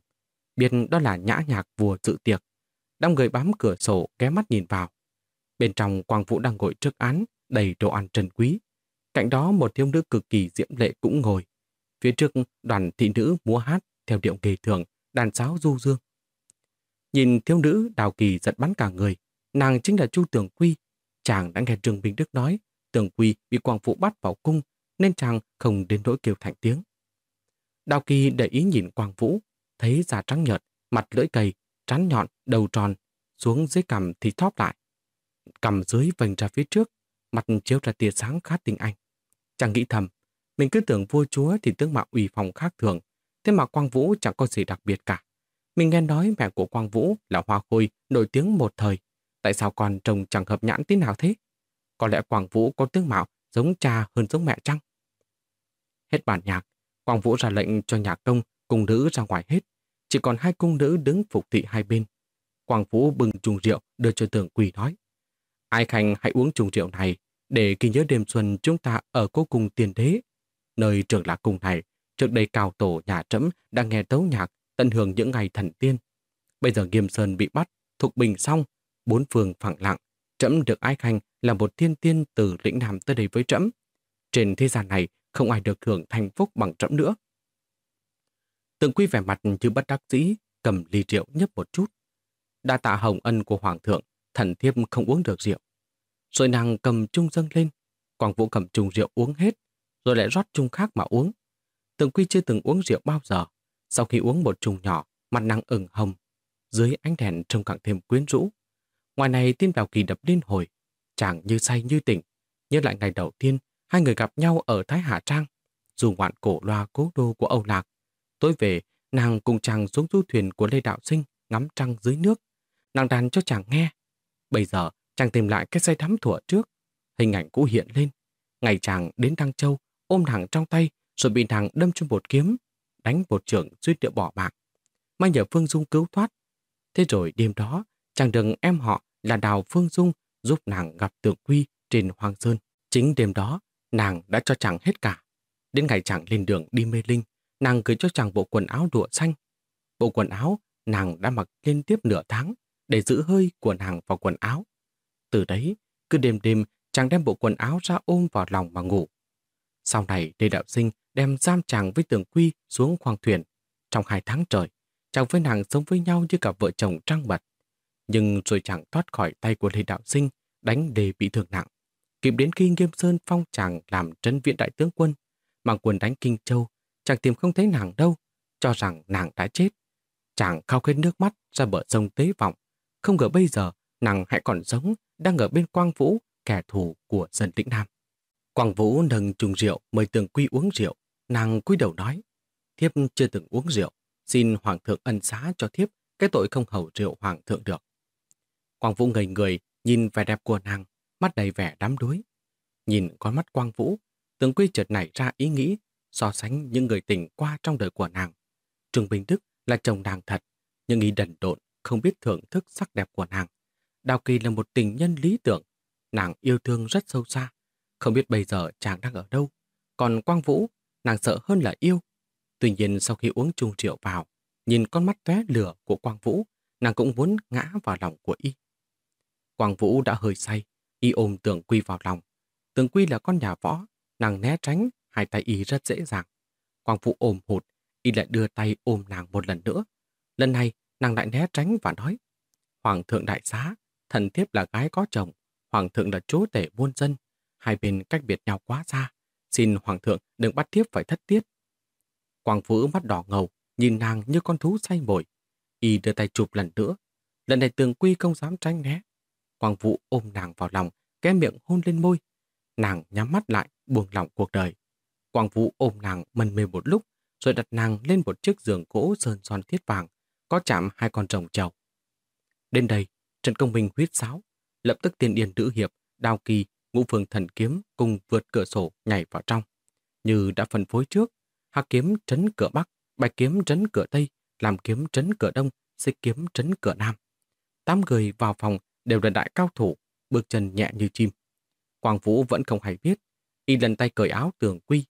Speaker 1: Biết đó là nhã nhạc vua dự tiệc, Đám người bám cửa sổ ghé mắt nhìn vào. Bên trong Quang Vũ đang ngồi trước án, đầy đồ ăn trân quý. Cạnh đó một thiếu nữ cực kỳ diễm lệ cũng ngồi. Phía trước đoàn thị nữ múa hát theo điệu nghề thường, đàn sáo du dương. Nhìn thiếu nữ đào kỳ giật bắn cả người, nàng chính là Chu Tường Quy. Chàng đã nghe Trương Bình Đức nói, Tường Quy bị Quang Vũ bắt vào cung, nên chàng không đến nỗi kêu thành tiếng. Đào kỳ để ý nhìn Quang Vũ, thấy da trắng nhợt, mặt lưỡi cầy, trán nhọn, đầu tròn, xuống dưới cằm thì thóp lại. Cằm dưới vành ra phía trước, mặt chiếu ra tia sáng khá tinh anh. Chẳng nghĩ thầm, mình cứ tưởng vua chúa thì tướng mạo ủy phòng khác thường, thế mà Quang Vũ chẳng có gì đặc biệt cả. Mình nghe nói mẹ của Quang Vũ là Hoa Khôi, nổi tiếng một thời. Tại sao con trông chẳng hợp nhãn tí nào thế? Có lẽ Quang Vũ có tướng mạo giống cha hơn giống mẹ chăng? Hết bản nhạc, Quang Vũ ra lệnh cho nhà công cùng nữ ra ngoài hết. Chỉ còn hai cung nữ đứng phục thị hai bên. Quang Vũ bưng chung rượu đưa cho tường quỳ nói. Ai khanh hãy uống chung rượu này để ghi nhớ đêm xuân chúng ta ở cố cung tiền đế. Nơi trường lạc cung này, trước đây cao tổ nhà trẫm đang nghe tấu nhạc tận hưởng những ngày thần tiên. Bây giờ Nghiêm Sơn bị bắt, thuộc bình xong, bốn phường phẳng lặng, trẫm được ai khanh là một thiên tiên từ lĩnh Nam tới đây với trẫm. Trên thế gian này, không ai được hưởng thành phúc bằng trẫm nữa. Tường quy vẻ mặt như bất đắc dĩ, cầm ly rượu nhấp một chút. Đa tạ hồng ân của hoàng thượng, thần thiếp không uống được rượu. Rồi nàng cầm chung dâng lên, Quảng Vũ cầm chung rượu uống hết, rồi lại rót chung khác mà uống. Tường quy chưa từng uống rượu bao giờ. Sau khi uống một chung nhỏ, mặt nàng ửng hồng. Dưới ánh đèn trông càng thêm quyến rũ. Ngoài này tin vào kỳ đập liên hồi, chàng như say như tỉnh. Nhớ lại ngày đầu tiên, hai người gặp nhau ở Thái Hà Trang. Dù ngoạn cổ loa cố đô của Âu Lạc, Tối về, nàng cùng chàng xuống du thuyền của Lê Đạo Sinh ngắm trăng dưới nước. Nàng đàn cho chàng nghe. Bây giờ, chàng tìm lại cái dây đắm thủa trước. Hình ảnh cũ hiện lên. Ngày chàng đến Đăng Châu, ôm nàng trong tay, rồi bị nàng đâm cho một kiếm, đánh một trưởng suýt địa bỏ mạng. May nhờ Phương Dung cứu thoát. Thế rồi đêm đó, chàng đừng em họ là Đào Phương Dung giúp nàng gặp tượng quy trên Hoàng Sơn. Chính đêm đó, nàng đã cho chàng hết cả. Đến ngày chàng lên đường đi mê linh, nàng gửi cho chàng bộ quần áo lụa xanh. Bộ quần áo nàng đã mặc liên tiếp nửa tháng để giữ hơi của nàng vào quần áo. Từ đấy, cứ đêm đêm chàng đem bộ quần áo ra ôm vào lòng mà ngủ. Sau này, Lê Đạo Sinh đem giam chàng với tường quy xuống khoang thuyền. Trong hai tháng trời, chàng với nàng sống với nhau như cả vợ chồng trăng mật. Nhưng rồi chàng thoát khỏi tay của Lê Đạo Sinh, đánh đề bị thương nặng. Kịp đến khi Nghiêm Sơn phong chàng làm trấn viện đại tướng quân, mang quân đánh Kinh Châu, chàng tìm không thấy nàng đâu, cho rằng nàng đã chết. Chàng khao khát nước mắt ra bờ sông tế vọng. Không ngờ bây giờ, nàng hãy còn sống, đang ở bên Quang Vũ, kẻ thù của dân tĩnh Nam. Quang Vũ nâng trùng rượu mời tường quy uống rượu. Nàng cúi đầu nói, thiếp chưa từng uống rượu, xin Hoàng thượng ân xá cho thiếp cái tội không hầu rượu Hoàng thượng được. Quang Vũ ngây người, nhìn vẻ đẹp của nàng, mắt đầy vẻ đắm đuối. Nhìn con mắt Quang Vũ, tường quy chợt nảy ra ý nghĩ so sánh những người tình qua trong đời của nàng. Trương Bình Đức là chồng nàng thật, nhưng y đần độn, không biết thưởng thức sắc đẹp của nàng. Đào Kỳ là một tình nhân lý tưởng, nàng yêu thương rất sâu xa, không biết bây giờ chàng đang ở đâu. Còn Quang Vũ, nàng sợ hơn là yêu. Tuy nhiên sau khi uống chung rượu vào, nhìn con mắt tóe lửa của Quang Vũ, nàng cũng muốn ngã vào lòng của y. Quang Vũ đã hơi say, y ôm Tường Quy vào lòng. Tường Quy là con nhà võ, nàng né tránh, hai tay y rất dễ dàng. Quang Vũ ôm hụt, y lại đưa tay ôm nàng một lần nữa. Lần này, nàng lại né tránh và nói, Hoàng thượng đại xá, thần thiếp là gái có chồng, Hoàng thượng là chúa tể buôn dân, hai bên cách biệt nhau quá xa. Xin Hoàng thượng đừng bắt tiếp phải thất tiết. Quang Vũ mắt đỏ ngầu, nhìn nàng như con thú say mồi. Y đưa tay chụp lần nữa. Lần này tường quy không dám tránh né. Quang Vũ ôm nàng vào lòng, cái miệng hôn lên môi. Nàng nhắm mắt lại, buông lỏng cuộc đời. Quang Vũ ôm nàng mân mê một lúc, rồi đặt nàng lên một chiếc giường gỗ sơn son thiết vàng, có chạm hai con rồng trầu. Đến đây, Trần Công Minh huyết sáo, lập tức tiên điền nữ hiệp, đao kỳ, ngũ phương thần kiếm cùng vượt cửa sổ nhảy vào trong. Như đã phân phối trước, hạc kiếm trấn cửa Bắc, bạch kiếm trấn cửa Tây, làm kiếm trấn cửa Đông, xích kiếm trấn cửa Nam. Tám người vào phòng đều là đại cao thủ, bước chân nhẹ như chim. Quang Vũ vẫn không hay biết, y lần tay cởi áo tường quy.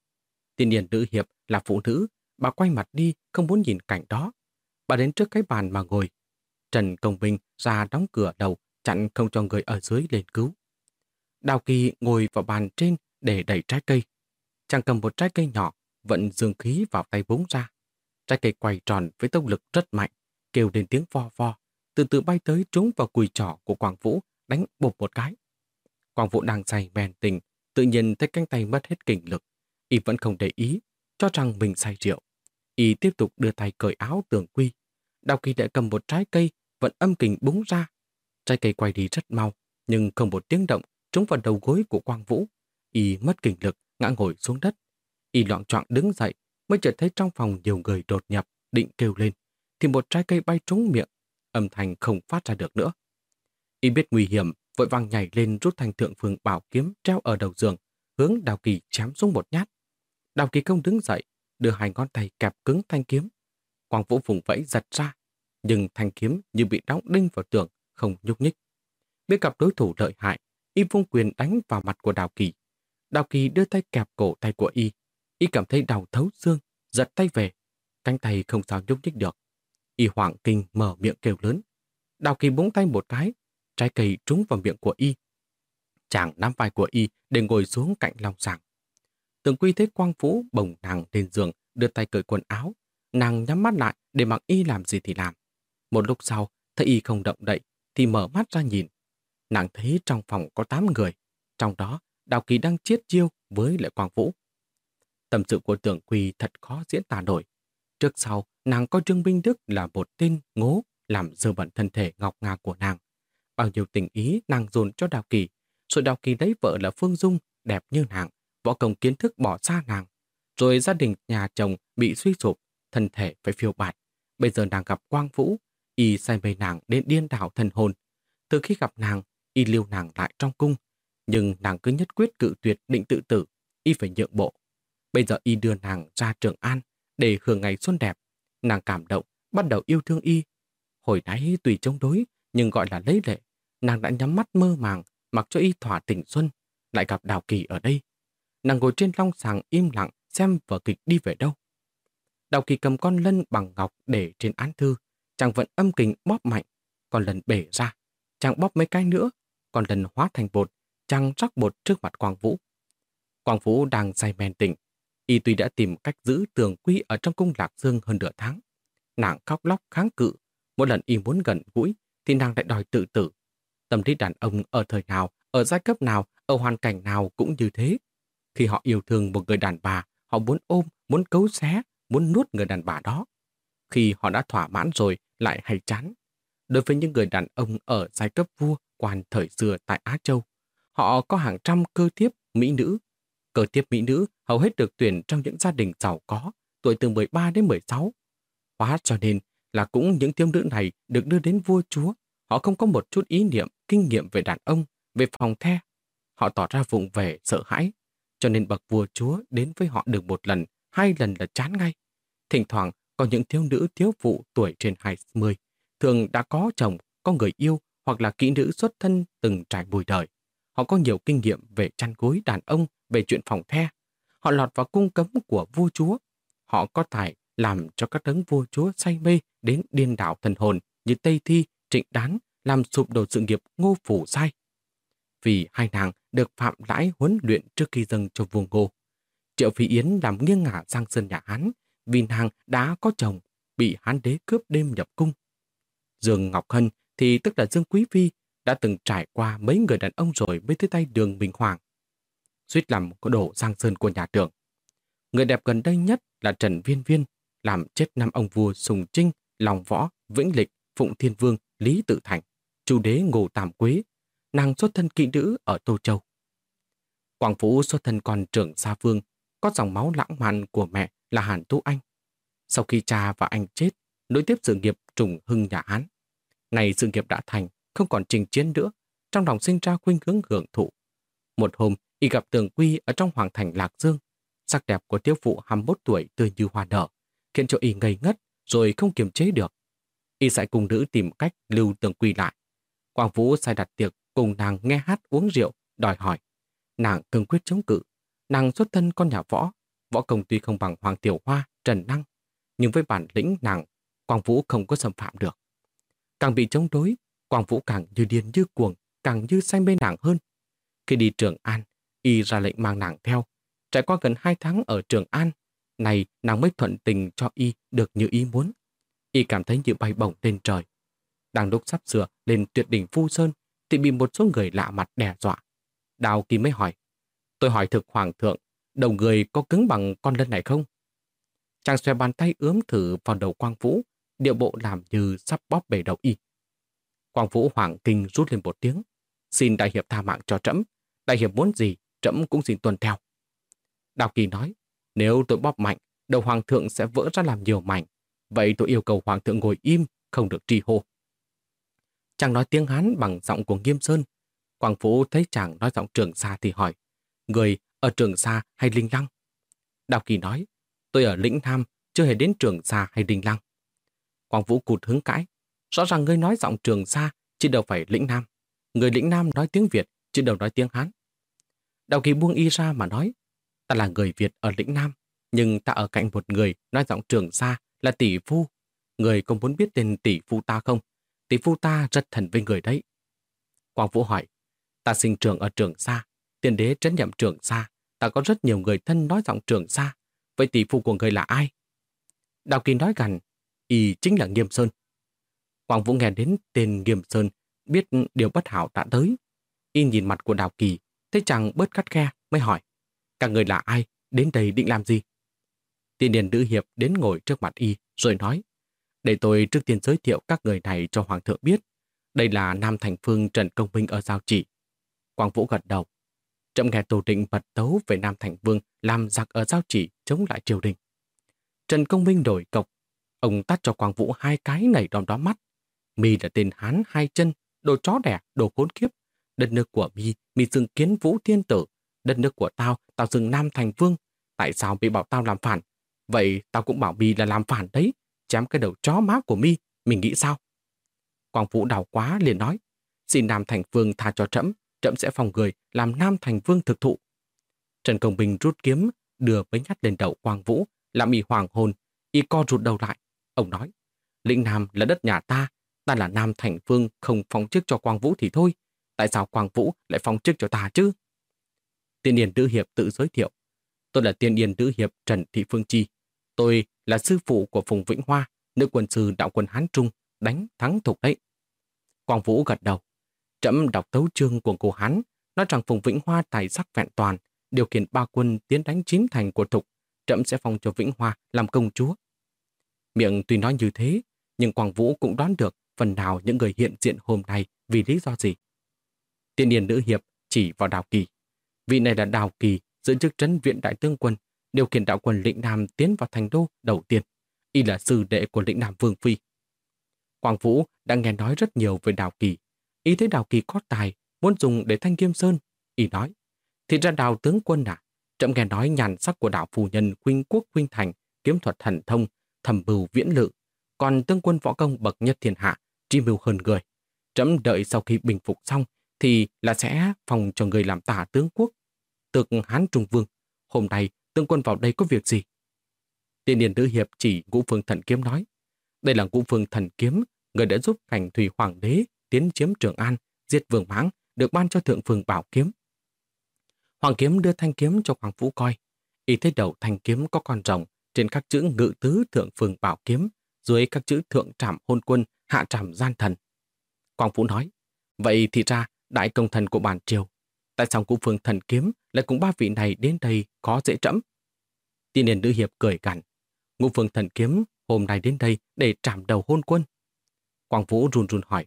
Speaker 1: Tiên điền nữ hiệp là phụ nữ, bà quay mặt đi không muốn nhìn cảnh đó. Bà đến trước cái bàn mà ngồi. Trần Công Bình ra đóng cửa đầu, chặn không cho người ở dưới lên cứu. Đào Kỳ ngồi vào bàn trên để đẩy trái cây. Chàng cầm một trái cây nhỏ, vận dương khí vào tay búng ra. Trái cây quay tròn với tốc lực rất mạnh, kêu lên tiếng vo vo, từ từ bay tới trúng vào cùi trỏ của Quang Vũ, đánh bột một cái. Quang Vũ đang say men tình, tự nhiên thấy cánh tay mất hết kình lực. Y vẫn không để ý, cho rằng mình say rượu. Y tiếp tục đưa tay cởi áo tường quy. Đào Kỳ đã cầm một trái cây, vẫn âm kình búng ra. Trái cây quay đi rất mau, nhưng không một tiếng động trúng vào đầu gối của Quang Vũ. Y mất kinh lực, ngã ngồi xuống đất. Y loạn trọng đứng dậy, mới chợt thấy trong phòng nhiều người đột nhập, định kêu lên, thì một trái cây bay trúng miệng, âm thanh không phát ra được nữa. Y biết nguy hiểm, vội vàng nhảy lên rút thanh thượng phương bảo kiếm treo ở đầu giường, hướng Đào Kỳ chém xuống một nhát. Đào Kỳ công đứng dậy, đưa hai ngón tay kẹp cứng thanh kiếm. Quang Vũ vùng vẫy giật ra, nhưng thanh kiếm như bị đóng đinh vào tường, không nhúc nhích. Biết gặp đối thủ lợi hại, y vung quyền đánh vào mặt của Đào Kỳ. Đào Kỳ đưa tay kẹp cổ tay của y. Y cảm thấy đau thấu xương, giật tay về. Cánh tay không sao nhúc nhích được. Y hoảng kinh mở miệng kêu lớn. Đào Kỳ búng tay một cái, trái cây trúng vào miệng của y. Chàng nắm vai của y để ngồi xuống cạnh lòng sàng. Tường quy thấy quang Vũ bồng nàng lên giường, đưa tay cởi quần áo. Nàng nhắm mắt lại để mặc y làm gì thì làm. Một lúc sau, thấy y không động đậy, thì mở mắt ra nhìn. Nàng thấy trong phòng có 8 người, trong đó Đào Kỳ đang chiết chiêu với lại Quang Vũ. Tâm sự của tưởng Quy thật khó diễn tả nổi. Trước sau, nàng coi Trương Minh Đức là một tên ngố làm dơ bẩn thân thể ngọc ngà của nàng. Bao nhiêu tình ý nàng dồn cho Đào Kỳ, rồi Đào Kỳ lấy vợ là Phương Dung, đẹp như nàng, võ công kiến thức bỏ xa nàng. Rồi gia đình nhà chồng bị suy sụp, thân thể phải phiêu bạt. Bây giờ nàng gặp Quang Vũ, y say mê nàng đến điên đảo thần hồn. Từ khi gặp nàng, y lưu nàng lại trong cung. Nhưng nàng cứ nhất quyết cự tuyệt định tự tử, y phải nhượng bộ. Bây giờ y đưa nàng ra trường an để hưởng ngày xuân đẹp. Nàng cảm động, bắt đầu yêu thương y. Hồi nãy tùy chống đối, nhưng gọi là lấy lệ. Nàng đã nhắm mắt mơ màng, mặc cho y thỏa tình xuân, lại gặp Đào Kỳ ở đây. Nàng ngồi trên long sàng im lặng xem vở kịch đi về đâu. Đào Kỳ cầm con lân bằng ngọc để trên án thư, chàng vẫn âm kình bóp mạnh, còn lần bể ra. Chàng bóp mấy cái nữa, còn lần hóa thành bột, chàng rắc bột trước mặt Quang Vũ. Quang Vũ đang say men tỉnh, y tuy đã tìm cách giữ tường quy ở trong cung Lạc Dương hơn nửa tháng. Nàng khóc lóc kháng cự, mỗi lần y muốn gần gũi thì nàng lại đòi tự tử. Tâm lý đàn ông ở thời nào, ở giai cấp nào, ở hoàn cảnh nào cũng như thế. Khi họ yêu thương một người đàn bà, họ muốn ôm, muốn cấu xé, muốn nuốt người đàn bà đó. Khi họ đã thỏa mãn rồi, lại hay chán. Đối với những người đàn ông ở giai cấp vua, quan thời xưa tại Á Châu, họ có hàng trăm cơ thiếp mỹ nữ. Cơ thiếp mỹ nữ hầu hết được tuyển trong những gia đình giàu có, tuổi từ 13 đến 16. Hóa cho nên là cũng những thiếu nữ này được đưa đến vua chúa. Họ không có một chút ý niệm, kinh nghiệm về đàn ông, về phòng the. Họ tỏ ra vụng về, sợ hãi. Cho nên bậc vua chúa đến với họ được một lần, hai lần là chán ngay. Thỉnh thoảng có những thiếu nữ thiếu phụ tuổi trên 20, thường đã có chồng, có người yêu hoặc là kỹ nữ xuất thân từng trải bùi đời. Họ có nhiều kinh nghiệm về chăn gối đàn ông, về chuyện phòng the. Họ lọt vào cung cấm của vua chúa. Họ có tài làm cho các đấng vua chúa say mê đến điên đảo thần hồn như Tây Thi, Trịnh Đán, làm sụp đổ sự nghiệp ngô phủ sai. Vì hai nàng được Phạm Lãi huấn luyện trước khi dâng cho vua ngô. Triệu Phi Yến làm nghiêng ngả sang sân nhà Hán vì nàng đã có chồng, bị Hán đế cướp đêm nhập cung. Dương Ngọc Hân thì tức là Dương Quý Phi đã từng trải qua mấy người đàn ông rồi mới tới tay đường Bình Hoàng. Suýt làm có đổ sang sơn của nhà trưởng Người đẹp gần đây nhất là Trần Viên Viên, làm chết năm ông vua Sùng Trinh, Lòng Võ, Vĩnh Lịch, Phụng Thiên Vương, Lý Tự Thành, chu đế Ngô Tam Quế, nàng xuất thân kỵ nữ ở Tô Châu. Quảng Phú xuất thân con trưởng Sa Vương, có dòng máu lãng mạn của mẹ là Hàn Tú Anh. Sau khi cha và anh chết, nối tiếp sự nghiệp trùng hưng nhà Hán. ngày sự nghiệp đã thành, không còn trình chiến nữa, trong lòng sinh ra khuynh hướng hưởng thụ. Một hôm, y gặp tường quy ở trong hoàng thành Lạc Dương. Sắc đẹp của tiêu phụ 21 tuổi tươi như hoa nở, khiến cho y ngây ngất rồi không kiềm chế được. Y sẽ cùng nữ tìm cách lưu tường quy lại. Quang Vũ sai đặt tiệc cùng nàng nghe hát uống rượu, đòi hỏi. Nàng cương quyết chống cự. Nàng xuất thân con nhà võ. Võ công tuy không bằng Hoàng Tiểu Hoa, Trần Năng, nhưng với bản lĩnh nàng, Quang Vũ không có xâm phạm được. Càng bị chống đối, Quang Vũ càng như điên như cuồng, càng như say mê nàng hơn. Khi đi Trường An, y ra lệnh mang nàng theo. Trải qua gần hai tháng ở Trường An, này nàng mới thuận tình cho y được như ý muốn. Y cảm thấy như bay bổng lên trời. Đang lúc sắp sửa lên tuyệt đỉnh Phu Sơn, thì bị một số người lạ mặt đe dọa. Đào Kỳ mới hỏi, tôi hỏi thực hoàng thượng, đầu người có cứng bằng con lân này không? Chàng xòe bàn tay ướm thử vào đầu Quang Vũ, điệu bộ làm như sắp bóp bể đầu y. Quang Vũ hoảng kinh rút lên một tiếng. Xin đại hiệp tha mạng cho trẫm. Đại hiệp muốn gì, trẫm cũng xin tuân theo. Đào Kỳ nói, nếu tôi bóp mạnh, đầu hoàng thượng sẽ vỡ ra làm nhiều mảnh. Vậy tôi yêu cầu hoàng thượng ngồi im, không được trì hô. Chàng nói tiếng Hán bằng giọng của Nghiêm Sơn. Quang Vũ thấy chàng nói giọng trường xa thì hỏi, người ở trường xa hay Linh Lăng? Đào Kỳ nói, tôi ở lĩnh Nam, chưa hề đến trường xa hay Linh Lăng. Quang Vũ cụt hứng cãi, rõ ràng ngươi nói giọng trường xa, chứ đâu phải lĩnh Nam. Người lĩnh Nam nói tiếng Việt, chứ đâu nói tiếng Hán. Đào Kỳ buông y ra mà nói, ta là người Việt ở lĩnh Nam, nhưng ta ở cạnh một người nói giọng trường xa là tỷ phu. Người có muốn biết tên tỷ phu ta không? Tỷ phu ta rất thần với người đấy. Quang Vũ hỏi, ta sinh trưởng ở trường xa, tiền đế trấn nhậm trường xa, ta có rất nhiều người thân nói giọng trường xa, vậy tỷ phu của người là ai? Đào Kỳ nói gần, y chính là Nghiêm Sơn. Quang Vũ nghe đến tên Nghiêm Sơn, biết điều bất hảo đã tới. Y nhìn mặt của Đào Kỳ, thấy chàng bớt cắt khe, mới hỏi, các người là ai, đến đây định làm gì? Tiên điền nữ hiệp đến ngồi trước mặt y, rồi nói, để tôi trước tiên giới thiệu các người này cho Hoàng thượng biết. Đây là Nam Thành Phương Trần Công Minh ở Giao Chỉ. Quang Vũ gật đầu. Trậm nghe Tô Định bật tấu về Nam Thành Vương làm giặc ở Giao Chỉ chống lại triều đình. Trần Công Minh đổi cọc Ông tắt cho Quang Vũ hai cái này đòn đó mắt. Mi là tên Hán hai chân, đồ chó đẻ, đồ khốn kiếp. Đất nước của Mi, Mi dừng kiến vũ thiên tử. Đất nước của tao, tao dừng Nam thành vương. Tại sao bị bảo tao làm phản? Vậy tao cũng bảo Mi là làm phản đấy. Chém cái đầu chó má của Mi, mình nghĩ sao? Quang Vũ đào quá liền nói. Xin Nam thành vương tha cho trẫm, trẫm sẽ phòng người làm Nam thành vương thực thụ. Trần Công Bình rút kiếm, đưa mấy nhát lên đầu Quang Vũ, làm y hoàng hồn, y co rụt đầu lại. Ông nói, lĩnh Nam là đất nhà ta, ta là Nam Thành Vương không phong chức cho Quang Vũ thì thôi. Tại sao Quang Vũ lại phong chức cho ta chứ? Tiên Điền Nữ Hiệp tự giới thiệu. Tôi là Tiên Điền Nữ Hiệp Trần Thị Phương Chi. Tôi là sư phụ của Phùng Vĩnh Hoa, nữ quân sư đạo quân Hán Trung, đánh thắng thục đấy. Quang Vũ gật đầu. Trẫm đọc tấu chương của cô Hán, nói rằng Phùng Vĩnh Hoa tài sắc vẹn toàn, điều khiển ba quân tiến đánh chín thành của Thục, trẫm sẽ phong cho Vĩnh Hoa làm công chúa. Miệng tuy nói như thế, nhưng Quang Vũ cũng đoán được phần nào những người hiện diện hôm nay vì lý do gì. Tiên điền nữ hiệp chỉ vào Đào Kỳ. Vị này là Đào Kỳ, giữ chức trấn viện đại tướng quân, điều khiển đạo quân lĩnh Nam tiến vào thành đô đầu tiên. Y là sư đệ của lĩnh Nam Vương Phi. Quang Vũ đã nghe nói rất nhiều về Đào Kỳ. y thấy Đào Kỳ có tài, muốn dùng để thanh kiêm Sơn. Y nói, thì ra Đào tướng quân à, trẫm nghe nói nhàn sắc của đạo phù nhân khuynh quốc khuynh thành, kiếm thuật thần thông, thẩm bưu viễn lự. Còn tướng quân võ công bậc nhất thiên hạ, tri mưu hơn người. Trẫm đợi sau khi bình phục xong thì là sẽ phòng cho người làm tả tướng quốc. Tực Hán Trung Vương, hôm nay tướng quân vào đây có việc gì? Tiên điền nữ hiệp chỉ ngũ phương thần kiếm nói. Đây là ngũ phương thần kiếm, người đã giúp cảnh thủy hoàng đế tiến chiếm Trường An, diệt vương mãng, được ban cho thượng phương bảo kiếm. Hoàng kiếm đưa thanh kiếm cho Hoàng Vũ coi. Ý thấy đầu thanh kiếm có con rồng, trên các chữ ngự tứ thượng phương bảo kiếm, dưới các chữ thượng trảm hôn quân, hạ trảm gian thần. Quang Vũ nói, vậy thì ra đại công thần của bản triều, tại sao cụ phương thần kiếm lại cùng ba vị này đến đây có dễ trẫm? Tiên niên nữ hiệp cười gằn, ngũ phương thần kiếm hôm nay đến đây để trảm đầu hôn quân. Quang Vũ run run hỏi,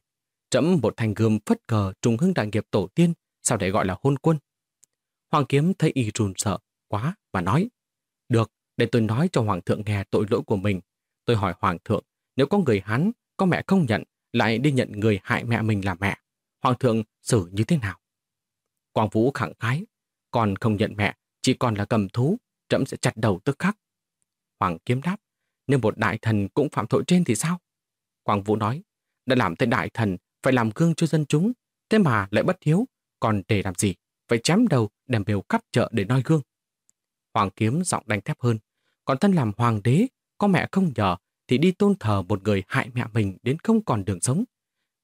Speaker 1: trẫm một thanh gươm phất cờ trùng hưng đại nghiệp tổ tiên, sao để gọi là hôn quân? Hoàng kiếm thấy y run sợ quá và nói, được, để tôi nói cho Hoàng thượng nghe tội lỗi của mình. Tôi hỏi Hoàng thượng, nếu có người hắn, có mẹ không nhận, lại đi nhận người hại mẹ mình là mẹ, Hoàng thượng xử như thế nào? Quang Vũ khẳng khái, còn không nhận mẹ, chỉ còn là cầm thú, trẫm sẽ chặt đầu tức khắc. Hoàng kiếm đáp, nếu một đại thần cũng phạm tội trên thì sao? Quang Vũ nói, đã làm thế đại thần, phải làm gương cho dân chúng, thế mà lại bất hiếu, còn để làm gì? Phải chém đầu đem bều cắt chợ để noi gương. Hoàng kiếm giọng đánh thép hơn, còn thân làm hoàng đế, có mẹ không nhờ thì đi tôn thờ một người hại mẹ mình đến không còn đường sống.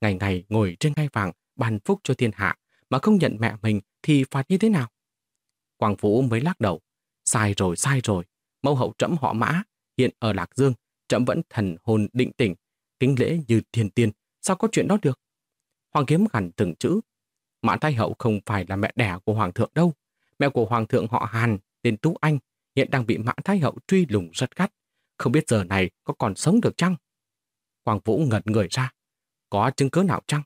Speaker 1: Ngày ngày ngồi trên ngai vàng, ban phúc cho thiên hạ, mà không nhận mẹ mình thì phạt như thế nào? Quang Vũ mới lắc đầu. Sai rồi, sai rồi. Mẫu hậu trẫm họ mã, hiện ở Lạc Dương, trẫm vẫn thần hồn định tỉnh, kính lễ như thiên tiên, sao có chuyện đó được? Hoàng kiếm gằn từng chữ. Mã Thái Hậu không phải là mẹ đẻ của Hoàng thượng đâu. Mẹ của Hoàng thượng họ Hàn, tên Tú Anh, hiện đang bị Mã Thái Hậu truy lùng rất gắt. Không biết giờ này có còn sống được chăng? Quang Vũ ngẩn người ra. Có chứng cứ nào chăng?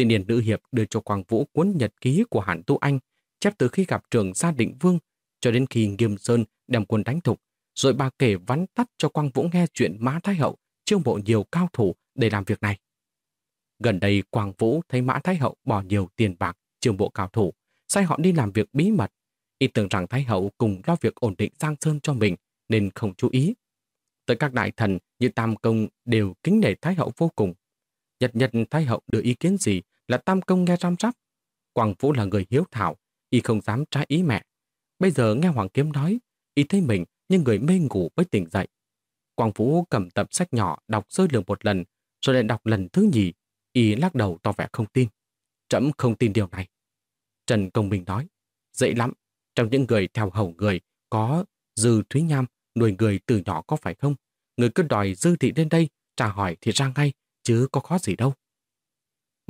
Speaker 1: Tiên điển nữ hiệp đưa cho Quang Vũ cuốn nhật ký của Hàn Tu Anh, chép từ khi gặp trường gia định vương cho đến khi Nghiêm Sơn đem quân đánh thục, rồi bà kể vắn tắt cho Quang Vũ nghe chuyện Mã Thái Hậu chiêu mộ nhiều cao thủ để làm việc này. Gần đây Quang Vũ thấy Mã Thái Hậu bỏ nhiều tiền bạc chiêu mộ cao thủ, sai họ đi làm việc bí mật. Y tưởng rằng Thái Hậu cùng lo việc ổn định Giang Sơn cho mình nên không chú ý. Tới các đại thần như Tam Công đều kính nể Thái Hậu vô cùng. Nhật nhật Thái Hậu đưa ý kiến gì là Tam Công nghe răm rắp. Quang Vũ là người hiếu thảo, y không dám trái ý mẹ. Bây giờ nghe Hoàng Kiếm nói, y thấy mình như người mê ngủ mới tỉnh dậy. Quang Vũ cầm tập sách nhỏ đọc sơ lược một lần, rồi lại đọc lần thứ nhì, y lắc đầu tỏ vẻ không tin. Trẫm không tin điều này. Trần Công Minh nói, dễ lắm, trong những người theo hầu người có Dư Thúy Nham nuôi người từ nhỏ có phải không? Người cứ đòi Dư Thị lên đây, trả hỏi thì ra ngay, chứ có khó gì đâu.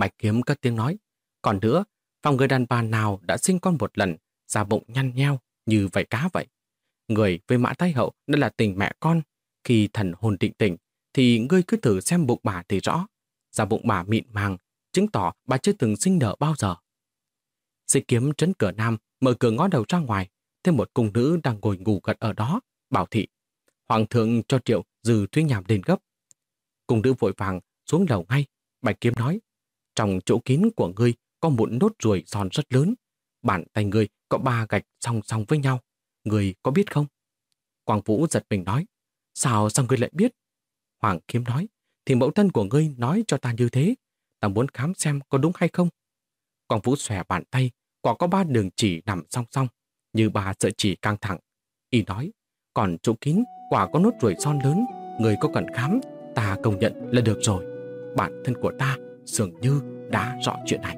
Speaker 1: Bạch Kiếm cất tiếng nói, còn nữa, phòng người đàn bà nào đã sinh con một lần, da bụng nhăn nheo như vậy cá vậy. Người với mã thái hậu đó là tình mẹ con. Khi thần hồn định tỉnh, thì ngươi cứ thử xem bụng bà thì rõ. Da bụng bà mịn màng, chứng tỏ bà chưa từng sinh nở bao giờ. Dịch kiếm trấn cửa nam, mở cửa ngó đầu ra ngoài, thêm một cung nữ đang ngồi ngủ gật ở đó, bảo thị. Hoàng thượng cho triệu dư thuyết nhàm đền gấp. Cung nữ vội vàng xuống lầu ngay, Bạch Kiếm nói, trong chỗ kín của ngươi có một nốt ruồi giòn rất lớn. bàn tay ngươi có ba gạch song song với nhau. Ngươi có biết không? Quang Vũ giật mình nói, sao sao ngươi lại biết? Hoàng Kiếm nói, thì mẫu thân của ngươi nói cho ta như thế. Ta muốn khám xem có đúng hay không. Quang Vũ xòe bàn tay, quả có ba đường chỉ nằm song song, như ba sợi chỉ căng thẳng. Y nói, còn chỗ kín quả có nốt ruồi son lớn, người có cần khám, ta công nhận là được rồi. Bản thân của ta dường như đã rõ chuyện này.